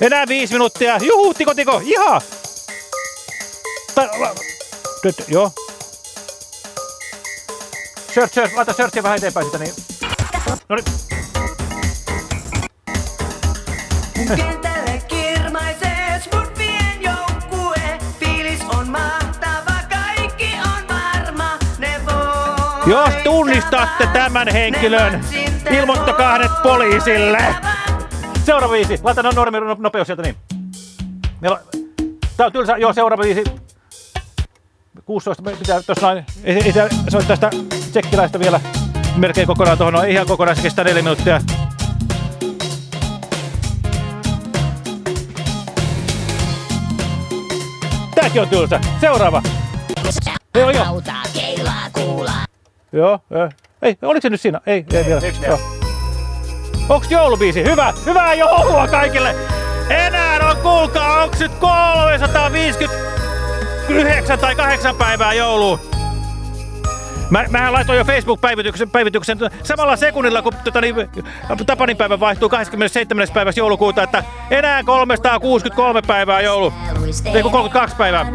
Enää viisi minuuttia. Juhu, tiko, tiko, iha! Tai, la, nyt, joo. Search, search, laita searchia vähän eteenpäin sitä, niin. No niin. Kentälle kirmaisee Smurfien joukkue. Fiilis on mahtava, kaikki on varma. Ne voi Jos tunnistatte tämän henkilön, ilmoittakaa hänet poliisille. Seuraava biisi. Laita no, normi no- nopeus sieltä niin. Meillä on, tää on tylsä. Joo, seuraava biisi. 16, me pitää tossa noin. Ei, ei tää soittaa sitä tsekkiläistä vielä melkein kokonaan tuohon. No, ei ihan kokonaan, se kestää neljä minuuttia. Tääkin on tylsä. Seuraava. Joo, joo. Joo, joo. Ei, oliko se nyt siinä? Ei, ei vielä. Joo. Onks joulubiisi? Hyvä, hyvää joulua kaikille! Enää on, kuulkaa, onks nyt 359 tai 8 päivää jouluun? Mä, mähän laitoin jo Facebook-päivityksen päivityksen samalla sekunnilla, kun tota, niin, Tapanin päivä vaihtuu 27. päivässä joulukuuta, että enää 363 päivää joulu. Ei kun 32 päivää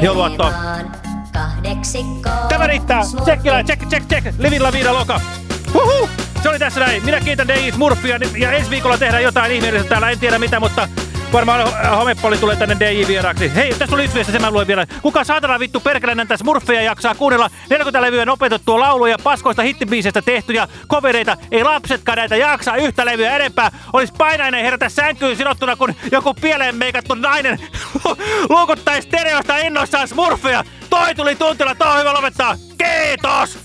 jouluaattoa. Tämä riittää. Tsekkilä, check, check, check. Livilla viida loka. Huhu! Se oli tässä näin. Minä kiitän DJ Smurfia ja ensi viikolla tehdään jotain ihmeellistä täällä. En tiedä mitä, mutta varmaan homepoli tulee tänne DJ vieraaksi. Hei, tässä oli yksi viesti, sen mä luen vielä. Kuka saatana vittu perkelenän tässä Smurfia jaksaa kuunnella 40 levyä opetettua lauluja, paskoista hittibiisestä tehtyjä kovereita. Ei lapsetkaan näitä jaksaa yhtä levyä enempää. Olis painainen herätä sänkyyn sidottuna, kun joku pieleen meikattu nainen <laughs> luukuttais stereosta innoissaan Smurfia. Toi tuli tuntilla, toi on hyvä lopettaa. Kiitos!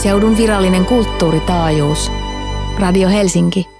Pääkaupunkiseudun virallinen kulttuuritaajuus. Radio Helsinki.